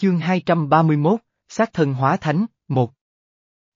Chương 231, Sát thân hóa thánh, một.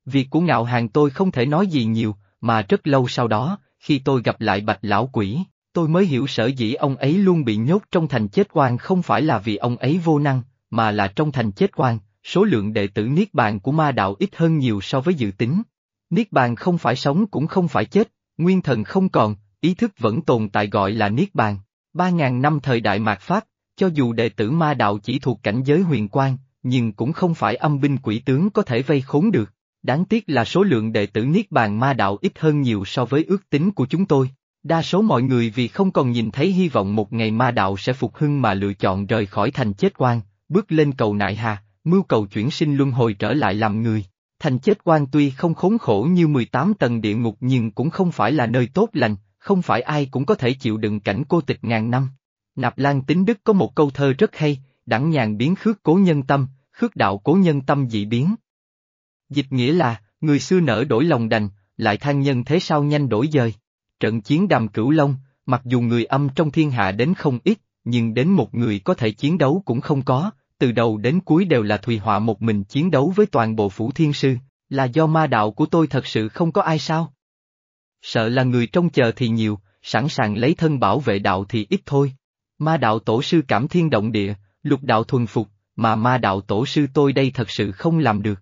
Việc của ngạo hàng tôi không thể nói gì nhiều, mà rất lâu sau đó, khi tôi gặp lại bạch lão quỷ, tôi mới hiểu sở dĩ ông ấy luôn bị nhốt trong thành chết quan không phải là vì ông ấy vô năng, mà là trong thành chết quan, số lượng đệ tử Niết Bàn của ma đạo ít hơn nhiều so với dự tính. Niết Bàn không phải sống cũng không phải chết, nguyên thần không còn, ý thức vẫn tồn tại gọi là Niết Bàn. Ba ngàn năm thời đại mạt Pháp, cho dù đệ tử ma đạo chỉ thuộc cảnh giới huyền quan, nhưng cũng không phải âm binh quỷ tướng có thể vây khốn được. Đáng tiếc là số lượng đệ tử Niết Bàn ma đạo ít hơn nhiều so với ước tính của chúng tôi. Đa số mọi người vì không còn nhìn thấy hy vọng một ngày ma đạo sẽ phục hưng mà lựa chọn rời khỏi thành chết quan, bước lên cầu nại hà, mưu cầu chuyển sinh luân hồi trở lại làm người. Thành chết quan tuy không khốn khổ như 18 tầng địa ngục nhưng cũng không phải là nơi tốt lành, không phải ai cũng có thể chịu đựng cảnh cô tịch ngàn năm. Nạp Lan Tính Đức có một câu thơ rất hay, đẳng nhàn biến khước cố nhân tâm, khước đạo cố nhân tâm dị biến. Dịch nghĩa là, người xưa nở đổi lòng đành, lại than nhân thế sao nhanh đổi dời. Trận chiến đàm cửu long, mặc dù người âm trong thiên hạ đến không ít, nhưng đến một người có thể chiến đấu cũng không có, từ đầu đến cuối đều là Thùy Họa một mình chiến đấu với toàn bộ phủ thiên sư, là do ma đạo của tôi thật sự không có ai sao? Sợ là người trông chờ thì nhiều, sẵn sàng lấy thân bảo vệ đạo thì ít thôi. Ma đạo tổ sư cảm thiên động địa, lục đạo thuần phục, mà ma đạo tổ sư tôi đây thật sự không làm được.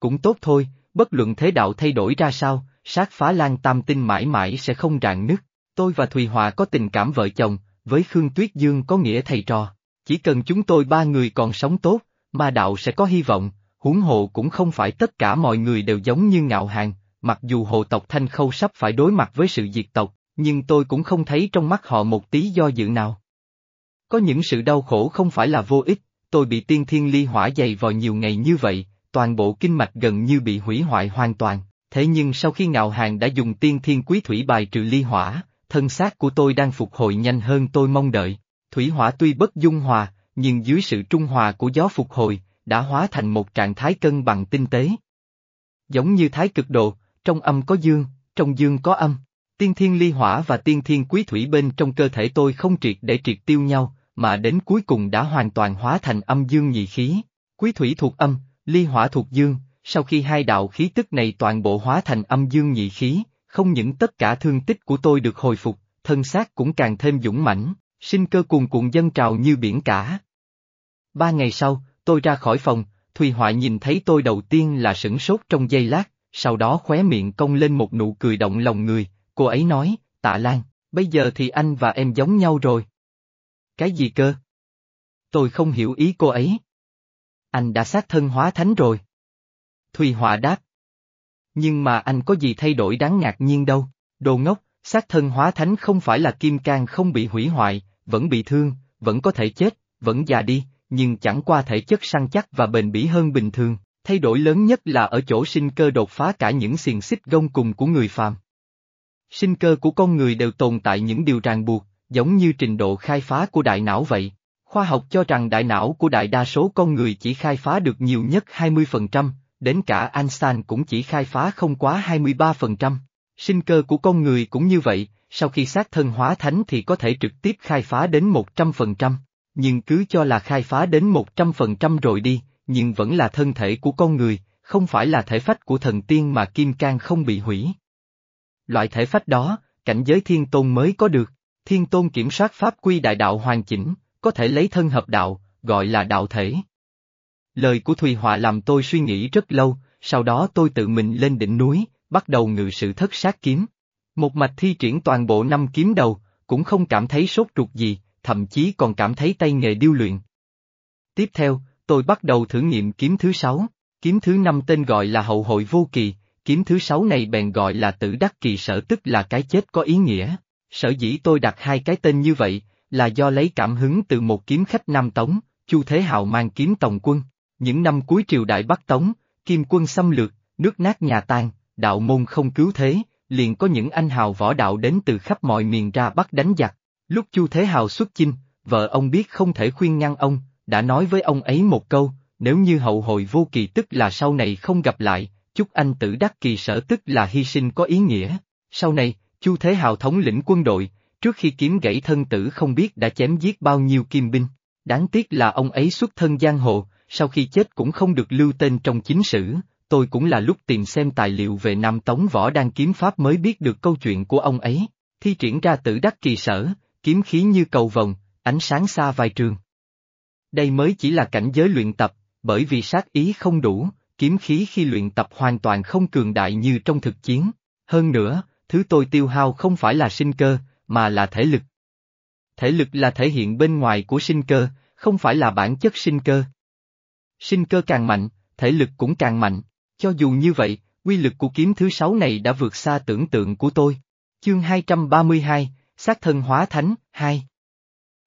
Cũng tốt thôi, bất luận thế đạo thay đổi ra sao, sát phá lan tam tinh mãi mãi sẽ không rạn nứt. Tôi và Thùy Hòa có tình cảm vợ chồng, với Khương Tuyết Dương có nghĩa thầy trò. Chỉ cần chúng tôi ba người còn sống tốt, ma đạo sẽ có hy vọng, huống hồ cũng không phải tất cả mọi người đều giống như ngạo hàng, mặc dù hộ tộc Thanh Khâu sắp phải đối mặt với sự diệt tộc, nhưng tôi cũng không thấy trong mắt họ một tí do dự nào. Có những sự đau khổ không phải là vô ích, tôi bị tiên thiên ly hỏa dày vào nhiều ngày như vậy, toàn bộ kinh mạch gần như bị hủy hoại hoàn toàn, thế nhưng sau khi ngạo hàng đã dùng tiên thiên quý thủy bài trừ ly hỏa, thân xác của tôi đang phục hồi nhanh hơn tôi mong đợi. Thủy hỏa tuy bất dung hòa, nhưng dưới sự trung hòa của gió phục hồi, đã hóa thành một trạng thái cân bằng tinh tế. Giống như thái cực độ, trong âm có dương, trong dương có âm. Tiên thiên ly hỏa và tiên thiên quý thủy bên trong cơ thể tôi không triệt để triệt tiêu nhau, mà đến cuối cùng đã hoàn toàn hóa thành âm dương nhị khí. Quý thủy thuộc âm, ly hỏa thuộc dương, sau khi hai đạo khí tức này toàn bộ hóa thành âm dương nhị khí, không những tất cả thương tích của tôi được hồi phục, thân xác cũng càng thêm dũng mãnh, sinh cơ cuồn cuộn dân trào như biển cả. Ba ngày sau, tôi ra khỏi phòng, Thùy Họa nhìn thấy tôi đầu tiên là sửng sốt trong giây lát, sau đó khóe miệng cong lên một nụ cười động lòng người, cô ấy nói, tạ Lan, bây giờ thì anh và em giống nhau rồi. Cái gì cơ? Tôi không hiểu ý cô ấy. Anh đã sát thân hóa thánh rồi. Thùy Họa đáp. Nhưng mà anh có gì thay đổi đáng ngạc nhiên đâu, đồ ngốc, sát thân hóa thánh không phải là kim cang không bị hủy hoại, vẫn bị thương, vẫn có thể chết, vẫn già đi, nhưng chẳng qua thể chất săn chắc và bền bỉ hơn bình thường, thay đổi lớn nhất là ở chỗ sinh cơ đột phá cả những xiềng xích gông cùng của người phàm. Sinh cơ của con người đều tồn tại những điều ràng buộc, giống như trình độ khai phá của đại não vậy. Khoa học cho rằng đại não của đại đa số con người chỉ khai phá được nhiều nhất 20%, đến cả Einstein cũng chỉ khai phá không quá 23%. Sinh cơ của con người cũng như vậy, sau khi sát thân hóa thánh thì có thể trực tiếp khai phá đến 100%, nhưng cứ cho là khai phá đến 100% rồi đi, nhưng vẫn là thân thể của con người, không phải là thể phách của thần tiên mà kim cang không bị hủy. Loại thể phách đó, cảnh giới thiên tôn mới có được, thiên tôn kiểm soát pháp quy đại đạo hoàn chỉnh, có thể lấy thân hợp đạo, gọi là đạo thể. Lời của Thùy Họa làm tôi suy nghĩ rất lâu, sau đó tôi tự mình lên đỉnh núi, bắt đầu ngự sự thất sát kiếm. Một mạch thi triển toàn bộ năm kiếm đầu, cũng không cảm thấy sốt ruột gì, thậm chí còn cảm thấy tay nghề điêu luyện. Tiếp theo, tôi bắt đầu thử nghiệm kiếm thứ sáu, kiếm thứ năm tên gọi là hậu hội vô kỳ, kiếm thứ sáu này bèn gọi là tử đắc kỳ sở tức là cái chết có ý nghĩa. Sở dĩ tôi đặt hai cái tên như vậy, là do lấy cảm hứng từ một kiếm khách Nam Tống, Chu Thế Hào mang kiếm tòng quân. Những năm cuối triều đại Bắc Tống, kim quân xâm lược, nước nát nhà tan, đạo môn không cứu thế, liền có những anh hào võ đạo đến từ khắp mọi miền ra bắt đánh giặc. Lúc Chu Thế Hào xuất chinh, vợ ông biết không thể khuyên ngăn ông, đã nói với ông ấy một câu, nếu như hậu hội vô kỳ tức là sau này không gặp lại, chúc anh tử đắc kỳ sở tức là hy sinh có ý nghĩa. Sau này, Chu Thế Hào thống lĩnh quân đội, trước khi kiếm gãy thân tử không biết đã chém giết bao nhiêu kim binh. Đáng tiếc là ông ấy xuất thân giang hồ, sau khi chết cũng không được lưu tên trong chính sử, tôi cũng là lúc tìm xem tài liệu về Nam Tống Võ đan Kiếm Pháp mới biết được câu chuyện của ông ấy, thi triển ra tử đắc kỳ sở, kiếm khí như cầu vồng, ánh sáng xa vài trường. Đây mới chỉ là cảnh giới luyện tập, bởi vì sát ý không đủ, kiếm khí khi luyện tập hoàn toàn không cường đại như trong thực chiến. Hơn nữa, thứ tôi tiêu hao không phải là sinh cơ, mà là thể lực. Thể lực là thể hiện bên ngoài của sinh cơ, không phải là bản chất sinh cơ. Sinh cơ càng mạnh, thể lực cũng càng mạnh. Cho dù như vậy, quy lực của kiếm thứ sáu này đã vượt xa tưởng tượng của tôi. Chương 232, Sát thân hóa thánh, 2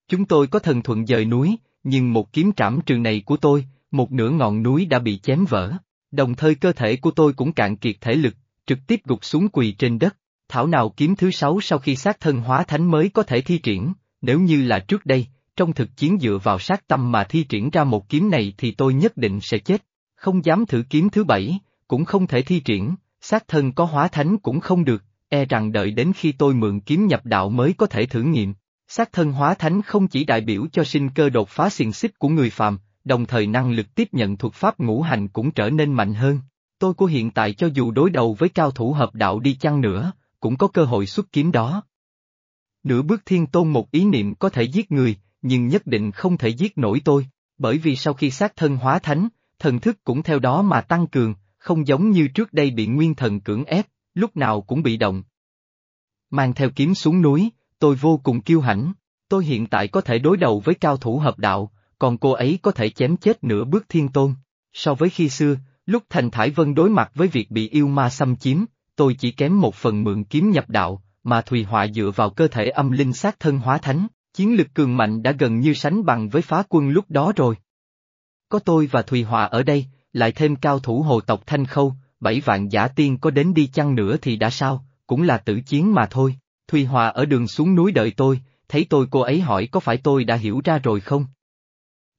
Chúng tôi có thần thuận dời núi, nhưng một kiếm trảm trường này của tôi, một nửa ngọn núi đã bị chém vỡ. Đồng thời cơ thể của tôi cũng cạn kiệt thể lực, trực tiếp gục xuống quỳ trên đất. Thảo nào kiếm thứ sáu sau khi sát thân hóa thánh mới có thể thi triển, nếu như là trước đây, trong thực chiến dựa vào sát tâm mà thi triển ra một kiếm này thì tôi nhất định sẽ chết. Không dám thử kiếm thứ bảy, cũng không thể thi triển, sát thân có hóa thánh cũng không được, e rằng đợi đến khi tôi mượn kiếm nhập đạo mới có thể thử nghiệm. Sát thân hóa thánh không chỉ đại biểu cho sinh cơ đột phá xiềng xích của người phàm, đồng thời năng lực tiếp nhận thuật pháp ngũ hành cũng trở nên mạnh hơn. Tôi của hiện tại cho dù đối đầu với cao thủ hợp đạo đi chăng nữa, cũng có cơ hội xuất kiếm đó. Nửa bước thiên tôn một ý niệm có thể giết người, nhưng nhất định không thể giết nổi tôi, bởi vì sau khi sát thân hóa thánh, thần thức cũng theo đó mà tăng cường, không giống như trước đây bị nguyên thần cưỡng ép, lúc nào cũng bị động. Mang theo kiếm xuống núi, tôi vô cùng kiêu hãnh, tôi hiện tại có thể đối đầu với cao thủ hợp đạo, còn cô ấy có thể chém chết nửa bước thiên tôn. So với khi xưa, lúc Thành Thải Vân đối mặt với việc bị yêu ma xâm chiếm, tôi chỉ kém một phần mượn kiếm nhập đạo, mà Thùy Họa dựa vào cơ thể âm linh sát thân hóa thánh, chiến lực cường mạnh đã gần như sánh bằng với phá quân lúc đó rồi. Có tôi và Thùy Họa ở đây, lại thêm cao thủ hồ tộc Thanh Khâu, bảy vạn giả tiên có đến đi chăng nữa thì đã sao, cũng là tử chiến mà thôi. Thùy họa ở đường xuống núi đợi tôi, thấy tôi cô ấy hỏi có phải tôi đã hiểu ra rồi không?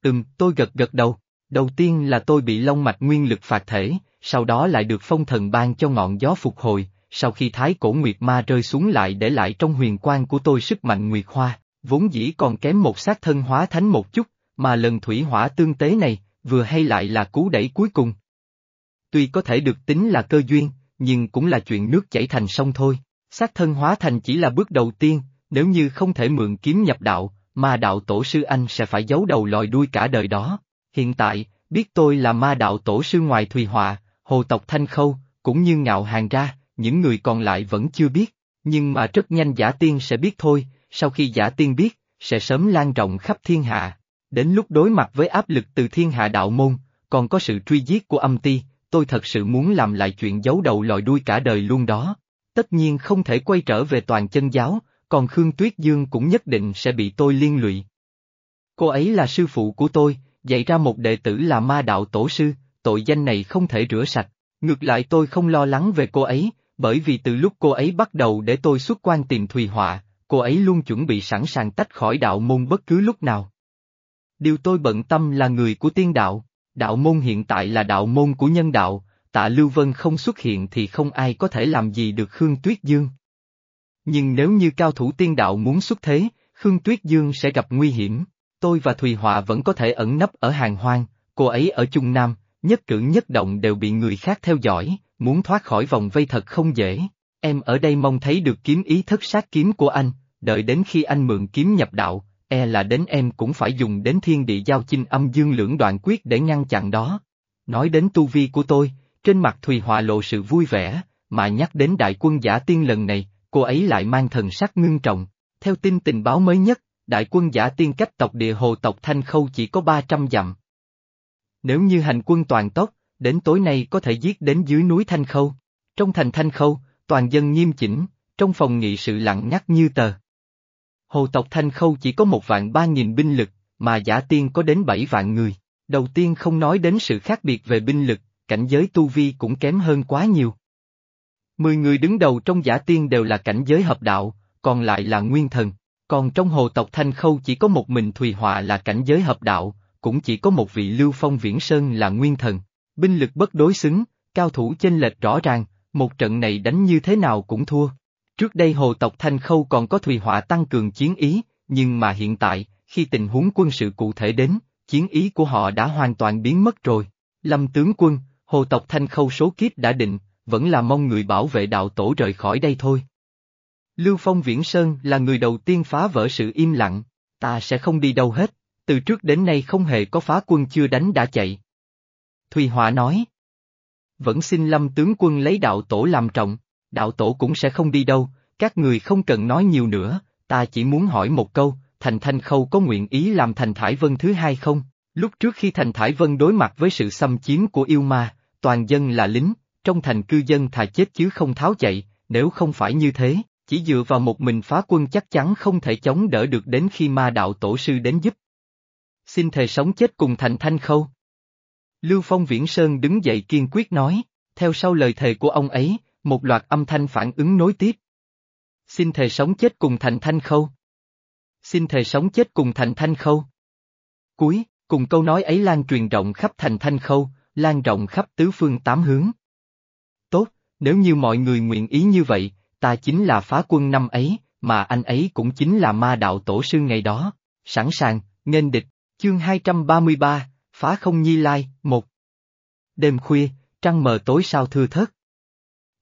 Ừm, tôi gật gật đầu. Đầu tiên là tôi bị long mạch nguyên lực phạt thể, sau đó lại được phong thần ban cho ngọn gió phục hồi, sau khi thái cổ nguyệt ma rơi xuống lại để lại trong huyền quan của tôi sức mạnh nguyệt hoa, vốn dĩ còn kém một sát thân hóa thánh một chút, mà lần thủy hỏa tương tế này, vừa hay lại là cú đẩy cuối cùng. Tuy có thể được tính là cơ duyên, nhưng cũng là chuyện nước chảy thành sông thôi. Sát thân hóa thành chỉ là bước đầu tiên, nếu như không thể mượn kiếm nhập đạo, ma đạo tổ sư anh sẽ phải giấu đầu lòi đuôi cả đời đó. Hiện tại, biết tôi là ma đạo tổ sư ngoài Thùy Họa, hồ tộc Thanh Khâu, cũng như ngạo hàng ra, những người còn lại vẫn chưa biết, nhưng mà rất nhanh giả tiên sẽ biết thôi, sau khi giả tiên biết, sẽ sớm lan rộng khắp thiên hạ. Đến lúc đối mặt với áp lực từ thiên hạ đạo môn, còn có sự truy giết của âm ti, tôi thật sự muốn làm lại chuyện giấu đầu lòi đuôi cả đời luôn đó tất nhiên không thể quay trở về toàn chân giáo, còn Khương Tuyết Dương cũng nhất định sẽ bị tôi liên lụy. Cô ấy là sư phụ của tôi, dạy ra một đệ tử là ma đạo tổ sư, tội danh này không thể rửa sạch. Ngược lại tôi không lo lắng về cô ấy, bởi vì từ lúc cô ấy bắt đầu để tôi xuất quan tìm Thùy Họa, cô ấy luôn chuẩn bị sẵn sàng tách khỏi đạo môn bất cứ lúc nào. Điều tôi bận tâm là người của tiên đạo, đạo môn hiện tại là đạo môn của nhân đạo, tạ Lưu Vân không xuất hiện thì không ai có thể làm gì được Khương Tuyết Dương. Nhưng nếu như cao thủ tiên đạo muốn xuất thế, Khương Tuyết Dương sẽ gặp nguy hiểm. Tôi và Thùy Họa vẫn có thể ẩn nấp ở hàng hoang, cô ấy ở Trung Nam, nhất cử nhất động đều bị người khác theo dõi, muốn thoát khỏi vòng vây thật không dễ. Em ở đây mong thấy được kiếm ý thất sát kiếm của anh, đợi đến khi anh mượn kiếm nhập đạo, e là đến em cũng phải dùng đến thiên địa giao chinh âm dương lưỡng đoạn quyết để ngăn chặn đó. Nói đến tu vi của tôi, trên mặt Thùy Họa lộ sự vui vẻ, mà nhắc đến đại quân giả tiên lần này, cô ấy lại mang thần sắc ngưng trọng. Theo tin tình báo mới nhất, đại quân giả tiên cách tộc địa hồ tộc Thanh Khâu chỉ có 300 dặm. Nếu như hành quân toàn tốc, đến tối nay có thể giết đến dưới núi Thanh Khâu. Trong thành Thanh Khâu, toàn dân nghiêm chỉnh, trong phòng nghị sự lặng ngắt như tờ. Hồ tộc Thanh Khâu chỉ có một vạn ba nghìn binh lực, mà giả tiên có đến bảy vạn người. Đầu tiên không nói đến sự khác biệt về binh lực, cảnh giới tu vi cũng kém hơn quá nhiều. Mười người đứng đầu trong giả tiên đều là cảnh giới hợp đạo, còn lại là nguyên thần, còn trong hồ tộc Thanh Khâu chỉ có một mình Thùy Họa là cảnh giới hợp đạo, cũng chỉ có một vị Lưu Phong Viễn Sơn là nguyên thần. Binh lực bất đối xứng, cao thủ chênh lệch rõ ràng, một trận này đánh như thế nào cũng thua. Trước đây hồ tộc Thanh Khâu còn có Thùy Họa tăng cường chiến ý, nhưng mà hiện tại, khi tình huống quân sự cụ thể đến, chiến ý của họ đã hoàn toàn biến mất rồi. Lâm tướng quân, hồ tộc thanh khâu số kiếp đã định, vẫn là mong người bảo vệ đạo tổ rời khỏi đây thôi. Lưu Phong Viễn Sơn là người đầu tiên phá vỡ sự im lặng, ta sẽ không đi đâu hết, từ trước đến nay không hề có phá quân chưa đánh đã chạy. Thùy Họa nói. Vẫn xin lâm tướng quân lấy đạo tổ làm trọng, đạo tổ cũng sẽ không đi đâu, các người không cần nói nhiều nữa, ta chỉ muốn hỏi một câu, Thành Thanh Khâu có nguyện ý làm Thành Thải Vân thứ hai không? Lúc trước khi Thành Thải Vân đối mặt với sự xâm chiếm của yêu ma, toàn dân là lính, trong thành cư dân thà chết chứ không tháo chạy, nếu không phải như thế, chỉ dựa vào một mình phá quân chắc chắn không thể chống đỡ được đến khi ma đạo tổ sư đến giúp. Xin thề sống chết cùng Thành Thanh Khâu. Lưu Phong Viễn Sơn đứng dậy kiên quyết nói, theo sau lời thề của ông ấy, một loạt âm thanh phản ứng nối tiếp. Xin thề sống chết cùng Thành Thanh Khâu. Xin thề sống chết cùng Thành Thanh Khâu. Cuối, cùng câu nói ấy lan truyền rộng khắp Thành Thanh Khâu, lan rộng khắp tứ phương tám hướng. Tốt, nếu như mọi người nguyện ý như vậy, ta chính là phá quân năm ấy, mà anh ấy cũng chính là ma đạo tổ sư ngày đó. Sẵn sàng, nghênh địch, chương 233, phá không nhi lai, một. Đêm khuya, trăng mờ tối sao thưa thớt.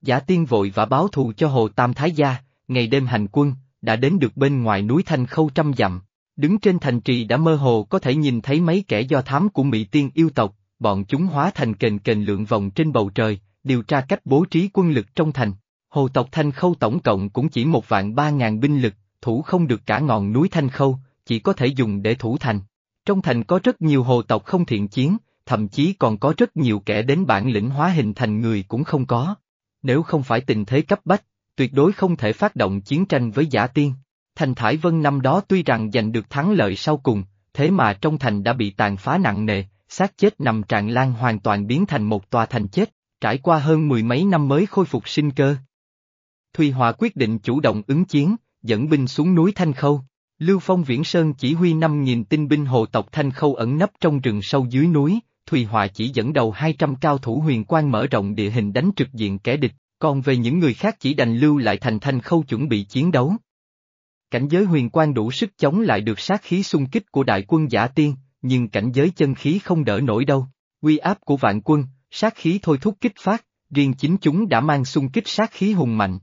Giả tiên vội và báo thù cho Hồ Tam Thái Gia, ngày đêm hành quân, đã đến được bên ngoài núi Thanh Khâu trăm dặm. Đứng trên thành trì đã mơ hồ có thể nhìn thấy mấy kẻ do thám của Mỹ tiên yêu tộc, bọn chúng hóa thành kền kền lượng vòng trên bầu trời, điều tra cách bố trí quân lực trong thành. Hồ tộc Thanh Khâu tổng cộng cũng chỉ một vạn ba ngàn binh lực, thủ không được cả ngọn núi Thanh Khâu, chỉ có thể dùng để thủ thành. Trong thành có rất nhiều hồ tộc không thiện chiến, thậm chí còn có rất nhiều kẻ đến bản lĩnh hóa hình thành người cũng không có. Nếu không phải tình thế cấp bách, tuyệt đối không thể phát động chiến tranh với giả tiên. Thành Thải Vân năm đó tuy rằng giành được thắng lợi sau cùng, thế mà trong thành đã bị tàn phá nặng nề, xác chết nằm tràn lan hoàn toàn biến thành một tòa thành chết, trải qua hơn mười mấy năm mới khôi phục sinh cơ. Thùy Hòa quyết định chủ động ứng chiến, dẫn binh xuống núi Thanh Khâu. Lưu Phong Viễn Sơn chỉ huy 5.000 tinh binh hồ tộc Thanh Khâu ẩn nấp trong rừng sâu dưới núi, Thùy Hòa chỉ dẫn đầu 200 cao thủ huyền quan mở rộng địa hình đánh trực diện kẻ địch, còn về những người khác chỉ đành lưu lại thành Thanh Khâu chuẩn bị chiến đấu. Cảnh giới huyền quan đủ sức chống lại được sát khí xung kích của đại quân giả tiên, nhưng cảnh giới chân khí không đỡ nổi đâu. Quy áp của vạn quân, sát khí thôi thúc kích phát, riêng chính chúng đã mang xung kích sát khí hùng mạnh.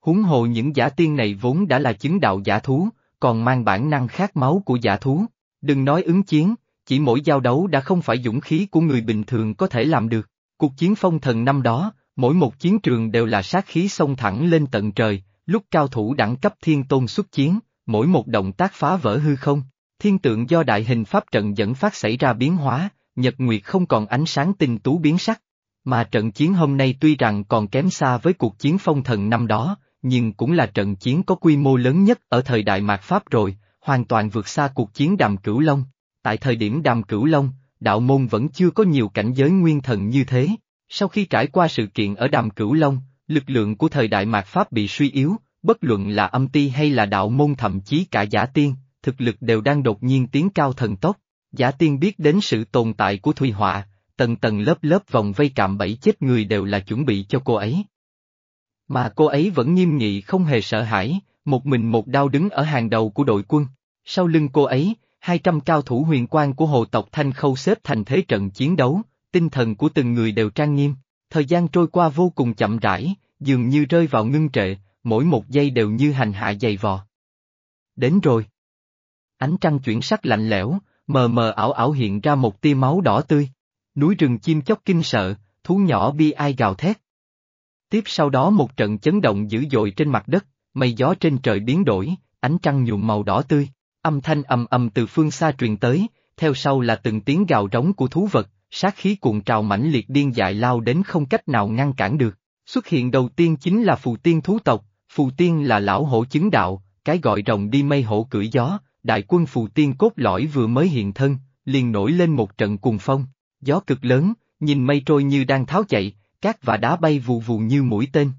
Húng hồ những giả tiên này vốn đã là chứng đạo giả thú, còn mang bản năng khát máu của giả thú. Đừng nói ứng chiến, chỉ mỗi giao đấu đã không phải dũng khí của người bình thường có thể làm được. Cuộc chiến phong thần năm đó, mỗi một chiến trường đều là sát khí xông thẳng lên tận trời, lúc cao thủ đẳng cấp thiên tôn xuất chiến, mỗi một động tác phá vỡ hư không, thiên tượng do đại hình pháp trận dẫn phát xảy ra biến hóa, nhật nguyệt không còn ánh sáng tinh tú biến sắc. Mà trận chiến hôm nay tuy rằng còn kém xa với cuộc chiến phong thần năm đó, nhưng cũng là trận chiến có quy mô lớn nhất ở thời đại mạt Pháp rồi, hoàn toàn vượt xa cuộc chiến đàm cửu Long. Tại thời điểm đàm cửu Long, đạo môn vẫn chưa có nhiều cảnh giới nguyên thần như thế. Sau khi trải qua sự kiện ở đàm cửu Long, lực lượng của thời đại mạt Pháp bị suy yếu, bất luận là âm ti hay là đạo môn thậm chí cả giả tiên, thực lực đều đang đột nhiên tiến cao thần tốc. Giả tiên biết đến sự tồn tại của Thùy Họa, tầng tầng lớp lớp vòng vây cạm bẫy chết người đều là chuẩn bị cho cô ấy. Mà cô ấy vẫn nghiêm nghị không hề sợ hãi, một mình một đao đứng ở hàng đầu của đội quân. Sau lưng cô ấy, 200 cao thủ huyền quan của hồ tộc Thanh Khâu xếp thành thế trận chiến đấu, tinh thần của từng người đều trang nghiêm. Thời gian trôi qua vô cùng chậm rãi, dường như rơi vào ngưng trệ, mỗi một giây đều như hành hạ dày vò. Đến rồi. Ánh trăng chuyển sắc lạnh lẽo, mờ mờ ảo ảo hiện ra một tia máu đỏ tươi. Núi rừng chim chóc kinh sợ, thú nhỏ bi ai gào thét. Tiếp sau đó một trận chấn động dữ dội trên mặt đất, mây gió trên trời biến đổi, ánh trăng nhuộm màu đỏ tươi, âm thanh ầm ầm từ phương xa truyền tới, theo sau là từng tiếng gào rống của thú vật, sát khí cuồn trào mãnh liệt điên dại lao đến không cách nào ngăn cản được. Xuất hiện đầu tiên chính là phù tiên thú tộc, phù tiên là lão hổ chứng đạo, cái gọi rồng đi mây hổ cưỡi gió, đại quân phù tiên cốt lõi vừa mới hiện thân, liền nổi lên một trận cuồng phong, gió cực lớn, nhìn mây trôi như đang tháo chạy, cát và đá bay vù vù như mũi tên.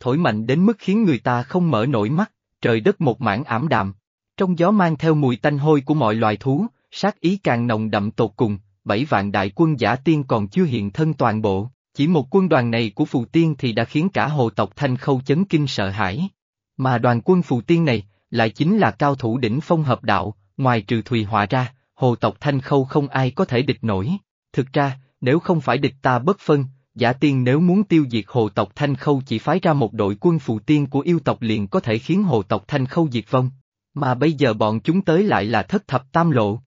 Thổi mạnh đến mức khiến người ta không mở nổi mắt, trời đất một mảng ảm đạm. Trong gió mang theo mùi tanh hôi của mọi loài thú, sát ý càng nồng đậm tột cùng, bảy vạn đại quân giả tiên còn chưa hiện thân toàn bộ, chỉ một quân đoàn này của phù tiên thì đã khiến cả hồ tộc thanh khâu chấn kinh sợ hãi. Mà đoàn quân phù tiên này, lại chính là cao thủ đỉnh phong hợp đạo, ngoài trừ Thùy Họa ra, hồ tộc Thanh Khâu không ai có thể địch nổi. Thực ra, nếu không phải địch ta bất phân, giả tiên nếu muốn tiêu diệt hồ tộc Thanh Khâu chỉ phái ra một đội quân phù tiên của yêu tộc liền có thể khiến hồ tộc Thanh Khâu diệt vong. Mà bây giờ bọn chúng tới lại là thất thập tam lộ.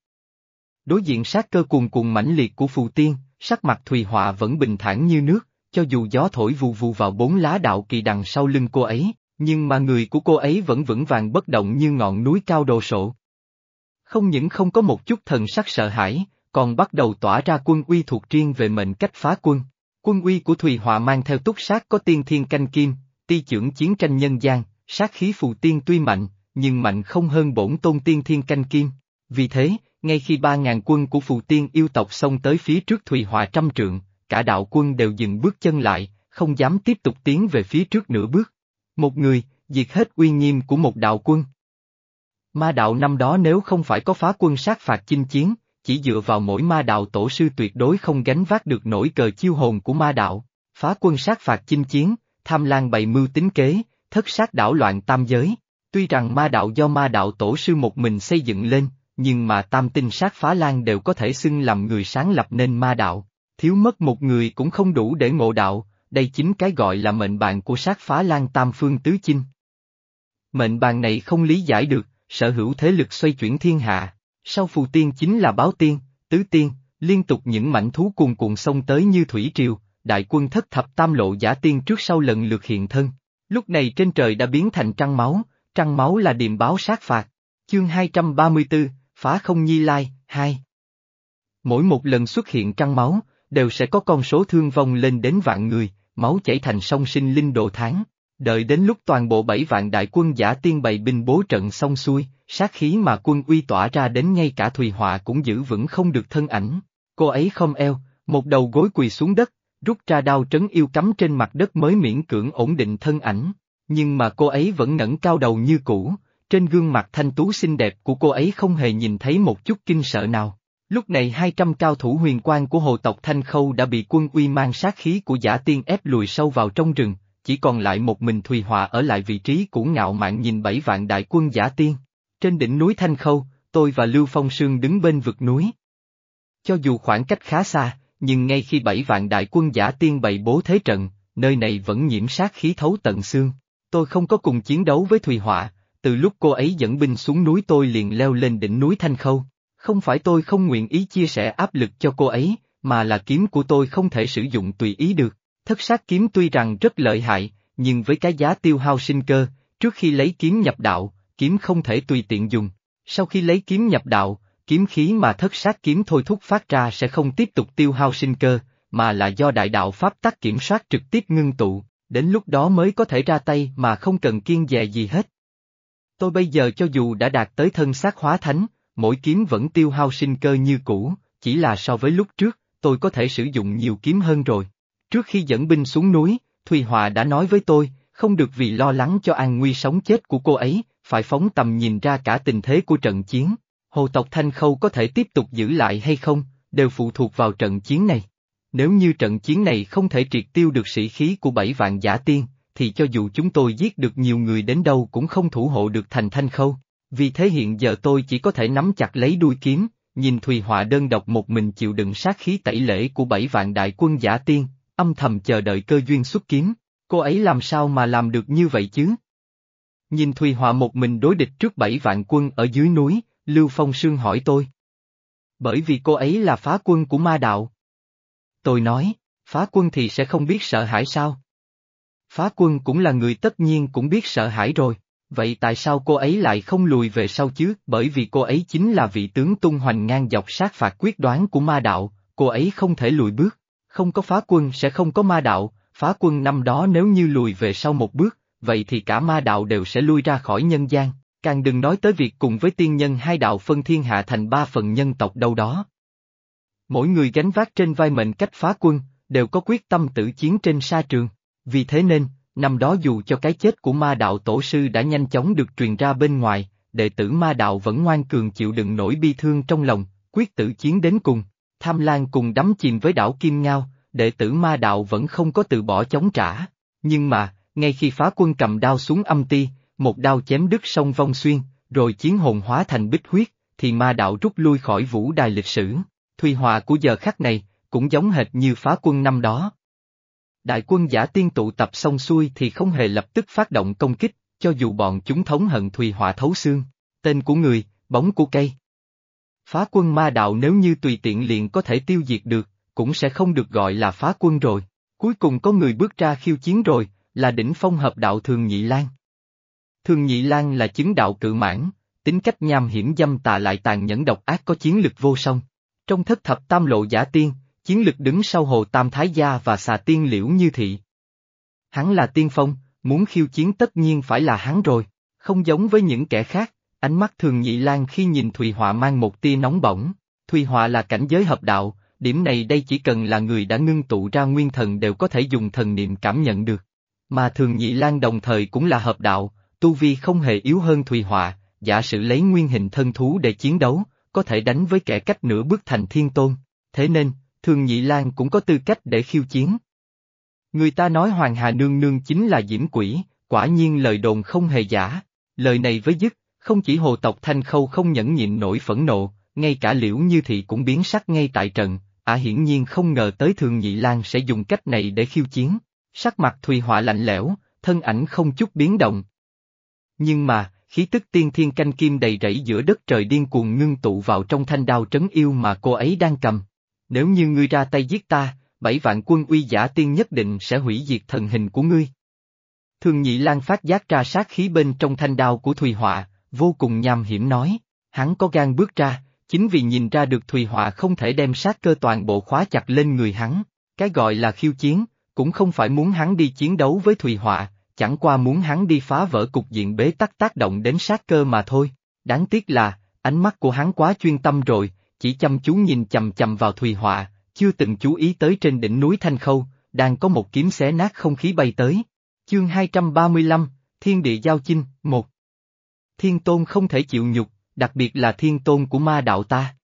Đối diện sát cơ cuồn cuộn mãnh liệt của phù tiên, sắc mặt Thùy Họa vẫn bình thản như nước, cho dù gió thổi vù vù vào bốn lá đạo kỳ đằng sau lưng cô ấy, nhưng mà người của cô ấy vẫn vững vàng bất động như ngọn núi cao đồ sộ. Không những không có một chút thần sắc sợ hãi, còn bắt đầu tỏa ra quân uy thuộc riêng về mệnh cách phá quân. Quân uy của Thùy Họa mang theo túc sát có tiên thiên canh kim, ti trưởng chiến tranh nhân gian, sát khí phù tiên tuy mạnh, nhưng mạnh không hơn bổn tôn tiên thiên canh kim. Vì thế, ngay khi ba ngàn quân của phù tiên yêu tộc xông tới phía trước Thùy Họa trăm trượng, cả đạo quân đều dừng bước chân lại, không dám tiếp tục tiến về phía trước nửa bước. Một người, diệt hết uy nghiêm của một đạo quân. Ma đạo năm đó nếu không phải có phá quân sát phạt chinh chiến, chỉ dựa vào mỗi ma đạo tổ sư tuyệt đối không gánh vác được nổi cờ chiêu hồn của ma đạo. Phá quân sát phạt chinh chiến, tham lan bày mưu tính kế, thất sát đảo loạn tam giới. Tuy rằng ma đạo do ma đạo tổ sư một mình xây dựng lên, nhưng mà tam tinh sát phá lan đều có thể xưng làm người sáng lập nên ma đạo. Thiếu mất một người cũng không đủ để ngộ đạo, đây chính cái gọi là mệnh bàn của sát phá lan tam phương tứ chinh. Mệnh bàn này không lý giải được, sở hữu thế lực xoay chuyển thiên hạ, sau phù tiên chính là báo tiên, tứ tiên, liên tục những mảnh thú cuồn cuộn sông tới như thủy triều, đại quân thất thập tam lộ giả tiên trước sau lần lượt hiện thân. Lúc này trên trời đã biến thành trăng máu, trăng máu là điềm báo sát phạt. Chương 234, Phá không nhi lai, 2 Mỗi một lần xuất hiện trăng máu, đều sẽ có con số thương vong lên đến vạn người, máu chảy thành sông sinh linh độ tháng. Đợi đến lúc toàn bộ bảy vạn đại quân giả tiên bày binh bố trận xong xuôi, sát khí mà quân uy tỏa ra đến ngay cả Thùy Họa cũng giữ vững không được thân ảnh. Cô ấy không eo, một đầu gối quỳ xuống đất, rút ra đao trấn yêu cắm trên mặt đất mới miễn cưỡng ổn định thân ảnh. Nhưng mà cô ấy vẫn ngẩng cao đầu như cũ, trên gương mặt thanh tú xinh đẹp của cô ấy không hề nhìn thấy một chút kinh sợ nào. Lúc này 200 cao thủ huyền quan của hồ tộc Thanh Khâu đã bị quân uy mang sát khí của giả tiên ép lùi sâu vào trong rừng, chỉ còn lại một mình Thùy Hòa ở lại vị trí cũ ngạo mạn nhìn bảy vạn đại quân giả tiên. Trên đỉnh núi Thanh Khâu, tôi và Lưu Phong Sương đứng bên vực núi. Cho dù khoảng cách khá xa, nhưng ngay khi bảy vạn đại quân giả tiên bày bố thế trận, nơi này vẫn nhiễm sát khí thấu tận xương. Tôi không có cùng chiến đấu với Thùy Họa, từ lúc cô ấy dẫn binh xuống núi tôi liền leo lên đỉnh núi Thanh Khâu. Không phải tôi không nguyện ý chia sẻ áp lực cho cô ấy, mà là kiếm của tôi không thể sử dụng tùy ý được. Thất sát kiếm tuy rằng rất lợi hại, nhưng với cái giá tiêu hao sinh cơ, trước khi lấy kiếm nhập đạo, kiếm không thể tùy tiện dùng. Sau khi lấy kiếm nhập đạo, kiếm khí mà thất sát kiếm thôi thúc phát ra sẽ không tiếp tục tiêu hao sinh cơ, mà là do đại đạo pháp tắc kiểm soát trực tiếp ngưng tụ, đến lúc đó mới có thể ra tay mà không cần kiên dè gì hết. Tôi bây giờ cho dù đã đạt tới thân xác hóa thánh, mỗi kiếm vẫn tiêu hao sinh cơ như cũ, chỉ là so với lúc trước, tôi có thể sử dụng nhiều kiếm hơn rồi. Trước khi dẫn binh xuống núi, Thùy Hòa đã nói với tôi, không được vì lo lắng cho an nguy sống chết của cô ấy, phải phóng tầm nhìn ra cả tình thế của trận chiến. Hồ tộc Thanh Khâu có thể tiếp tục giữ lại hay không, đều phụ thuộc vào trận chiến này. Nếu như trận chiến này không thể triệt tiêu được sĩ khí của bảy vạn giả tiên, thì cho dù chúng tôi giết được nhiều người đến đâu cũng không thủ hộ được thành Thanh Khâu. Vì thế hiện giờ tôi chỉ có thể nắm chặt lấy đuôi kiếm, nhìn Thùy Họa đơn độc một mình chịu đựng sát khí tẩy lễ của bảy vạn đại quân giả tiên, âm thầm chờ đợi cơ duyên xuất kiếm. Cô ấy làm sao mà làm được như vậy chứ? Nhìn Thùy Họa một mình đối địch trước bảy vạn quân ở dưới núi, Lưu Phong Sương hỏi tôi. Bởi vì cô ấy là phá quân của ma đạo. Tôi nói, phá quân thì sẽ không biết sợ hãi sao? Phá quân cũng là người tất nhiên cũng biết sợ hãi rồi. Vậy tại sao cô ấy lại không lùi về sau chứ? Bởi vì cô ấy chính là vị tướng tung hoành ngang dọc sát phạt quyết đoán của ma đạo, cô ấy không thể lùi bước. Không có phá quân sẽ không có ma đạo, phá quân năm đó nếu như lùi về sau một bước, vậy thì cả ma đạo đều sẽ lui ra khỏi nhân gian, càng đừng nói tới việc cùng với tiên nhân hai đạo phân thiên hạ thành ba phần nhân tộc đâu đó. Mỗi người gánh vác trên vai mệnh cách phá quân, đều có quyết tâm tử chiến trên sa trường, vì thế nên, Năm đó dù cho cái chết của ma đạo tổ sư đã nhanh chóng được truyền ra bên ngoài, đệ tử ma đạo vẫn ngoan cường chịu đựng nỗi bi thương trong lòng, quyết tử chiến đến cùng. Tham Lan cùng đắm chìm với đảo Kim Ngao, đệ tử ma đạo vẫn không có từ bỏ chống trả. Nhưng mà, ngay khi phá quân cầm đao xuống âm ti, một đao chém đứt sông vong xuyên, rồi chiến hồn hóa thành bích huyết, thì ma đạo rút lui khỏi vũ đài lịch sử. Thùy họa của giờ khắc này, cũng giống hệt như phá quân năm đó. Đại quân giả tiên tụ tập xong xuôi thì không hề lập tức phát động công kích, cho dù bọn chúng thống hận Thùy họa thấu xương. Tên của người, bóng của cây. Phá quân ma đạo nếu như tùy tiện liền có thể tiêu diệt được, cũng sẽ không được gọi là phá quân rồi. Cuối cùng có người bước ra khiêu chiến rồi, là đỉnh phong hợp đạo Thường Nhị Lan. Thường Nhị Lan là chứng đạo cự mãn, tính cách nham hiểm dâm tà lại tàn nhẫn độc ác có chiến lực vô song. Trong thất thập tam lộ giả tiên, chiến lực đứng sau hồ Tam Thái Gia và xà tiên liễu như thị. Hắn là tiên phong, muốn khiêu chiến tất nhiên phải là hắn rồi, không giống với những kẻ khác, ánh mắt thường nhị lan khi nhìn Thùy Họa mang một tia nóng bỏng. Thùy Họa là cảnh giới hợp đạo, điểm này đây chỉ cần là người đã ngưng tụ ra nguyên thần đều có thể dùng thần niệm cảm nhận được. Mà thường nhị lan đồng thời cũng là hợp đạo, tu vi không hề yếu hơn Thùy Họa, giả sử lấy nguyên hình thân thú để chiến đấu, có thể đánh với kẻ cách nửa bước thành thiên tôn. Thế nên, thường nhị lan cũng có tư cách để khiêu chiến. Người ta nói Hoàng Hà Nương Nương chính là diễm quỷ, quả nhiên lời đồn không hề giả. Lời này với dứt, không chỉ hồ tộc Thanh Khâu không nhẫn nhịn nổi phẫn nộ, ngay cả liễu như thị cũng biến sắc ngay tại trận, ả à, hiển nhiên không ngờ tới thường nhị lan sẽ dùng cách này để khiêu chiến. Sắc mặt Thùy Họa lạnh lẽo, thân ảnh không chút biến động. Nhưng mà, khí tức tiên thiên canh kim đầy rẫy giữa đất trời điên cuồng ngưng tụ vào trong thanh đao trấn yêu mà cô ấy đang cầm. Nếu như ngươi ra tay giết ta, bảy vạn quân uy giả tiên nhất định sẽ hủy diệt thần hình của ngươi. Thường nhị lan phát giác ra sát khí bên trong thanh đao của Thùy Họa, vô cùng nham hiểm nói, hắn có gan bước ra, chính vì nhìn ra được Thùy Họa không thể đem sát cơ toàn bộ khóa chặt lên người hắn, cái gọi là khiêu chiến, cũng không phải muốn hắn đi chiến đấu với Thùy Họa, chẳng qua muốn hắn đi phá vỡ cục diện bế tắc tác động đến sát cơ mà thôi. Đáng tiếc là, ánh mắt của hắn quá chuyên tâm rồi, chỉ chăm chú nhìn chầm chầm vào Thùy Họa, chưa từng chú ý tới trên đỉnh núi Thanh Khâu, đang có một kiếm xé nát không khí bay tới. Chương 235, Thiên địa giao chinh, một Thiên tôn không thể chịu nhục, đặc biệt là thiên tôn của ma đạo ta.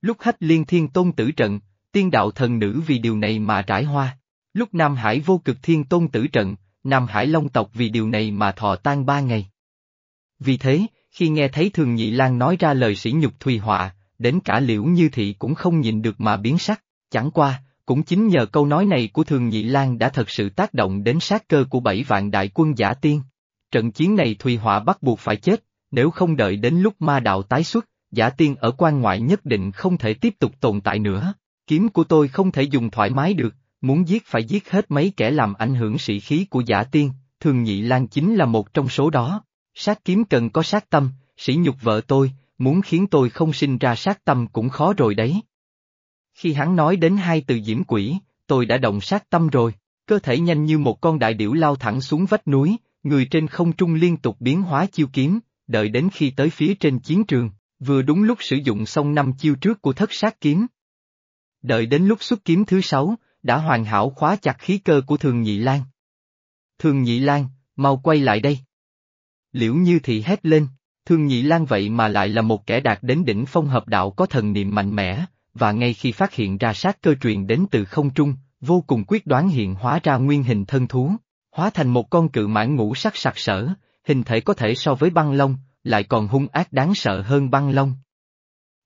Lúc hách liên thiên tôn tử trận, tiên đạo thần nữ vì điều này mà trải hoa. Lúc Nam Hải vô cực thiên tôn tử trận, Nam Hải Long tộc vì điều này mà thọ tan ba ngày. Vì thế, khi nghe thấy Thường Nhị Lan nói ra lời sỉ nhục Thùy Họa, đến cả liễu như thị cũng không nhìn được mà biến sắc, chẳng qua, cũng chính nhờ câu nói này của Thường Nhị Lan đã thật sự tác động đến sát cơ của bảy vạn đại quân giả tiên. Trận chiến này Thùy Họa bắt buộc phải chết, nếu không đợi đến lúc ma đạo tái xuất, giả tiên ở quan ngoại nhất định không thể tiếp tục tồn tại nữa. Kiếm của tôi không thể dùng thoải mái được, muốn giết phải giết hết mấy kẻ làm ảnh hưởng sĩ khí của giả tiên, thường nhị lan chính là một trong số đó. Sát kiếm cần có sát tâm, sĩ nhục vợ tôi, muốn khiến tôi không sinh ra sát tâm cũng khó rồi đấy. Khi hắn nói đến hai từ diễm quỷ, tôi đã động sát tâm rồi, cơ thể nhanh như một con đại điểu lao thẳng xuống vách núi, người trên không trung liên tục biến hóa chiêu kiếm, đợi đến khi tới phía trên chiến trường, vừa đúng lúc sử dụng xong năm chiêu trước của thất sát kiếm. Đợi đến lúc xuất kiếm thứ sáu, đã hoàn hảo khóa chặt khí cơ của Thường Nhị Lan. Thường Nhị Lan, mau quay lại đây. Liễu Như Thị hét lên, Thường Nhị Lan vậy mà lại là một kẻ đạt đến đỉnh phong hợp đạo có thần niệm mạnh mẽ, và ngay khi phát hiện ra sát cơ truyền đến từ không trung, vô cùng quyết đoán hiện hóa ra nguyên hình thân thú, hóa thành một con cự mãn ngũ sắc sặc sỡ, hình thể có thể so với băng long, lại còn hung ác đáng sợ hơn băng long.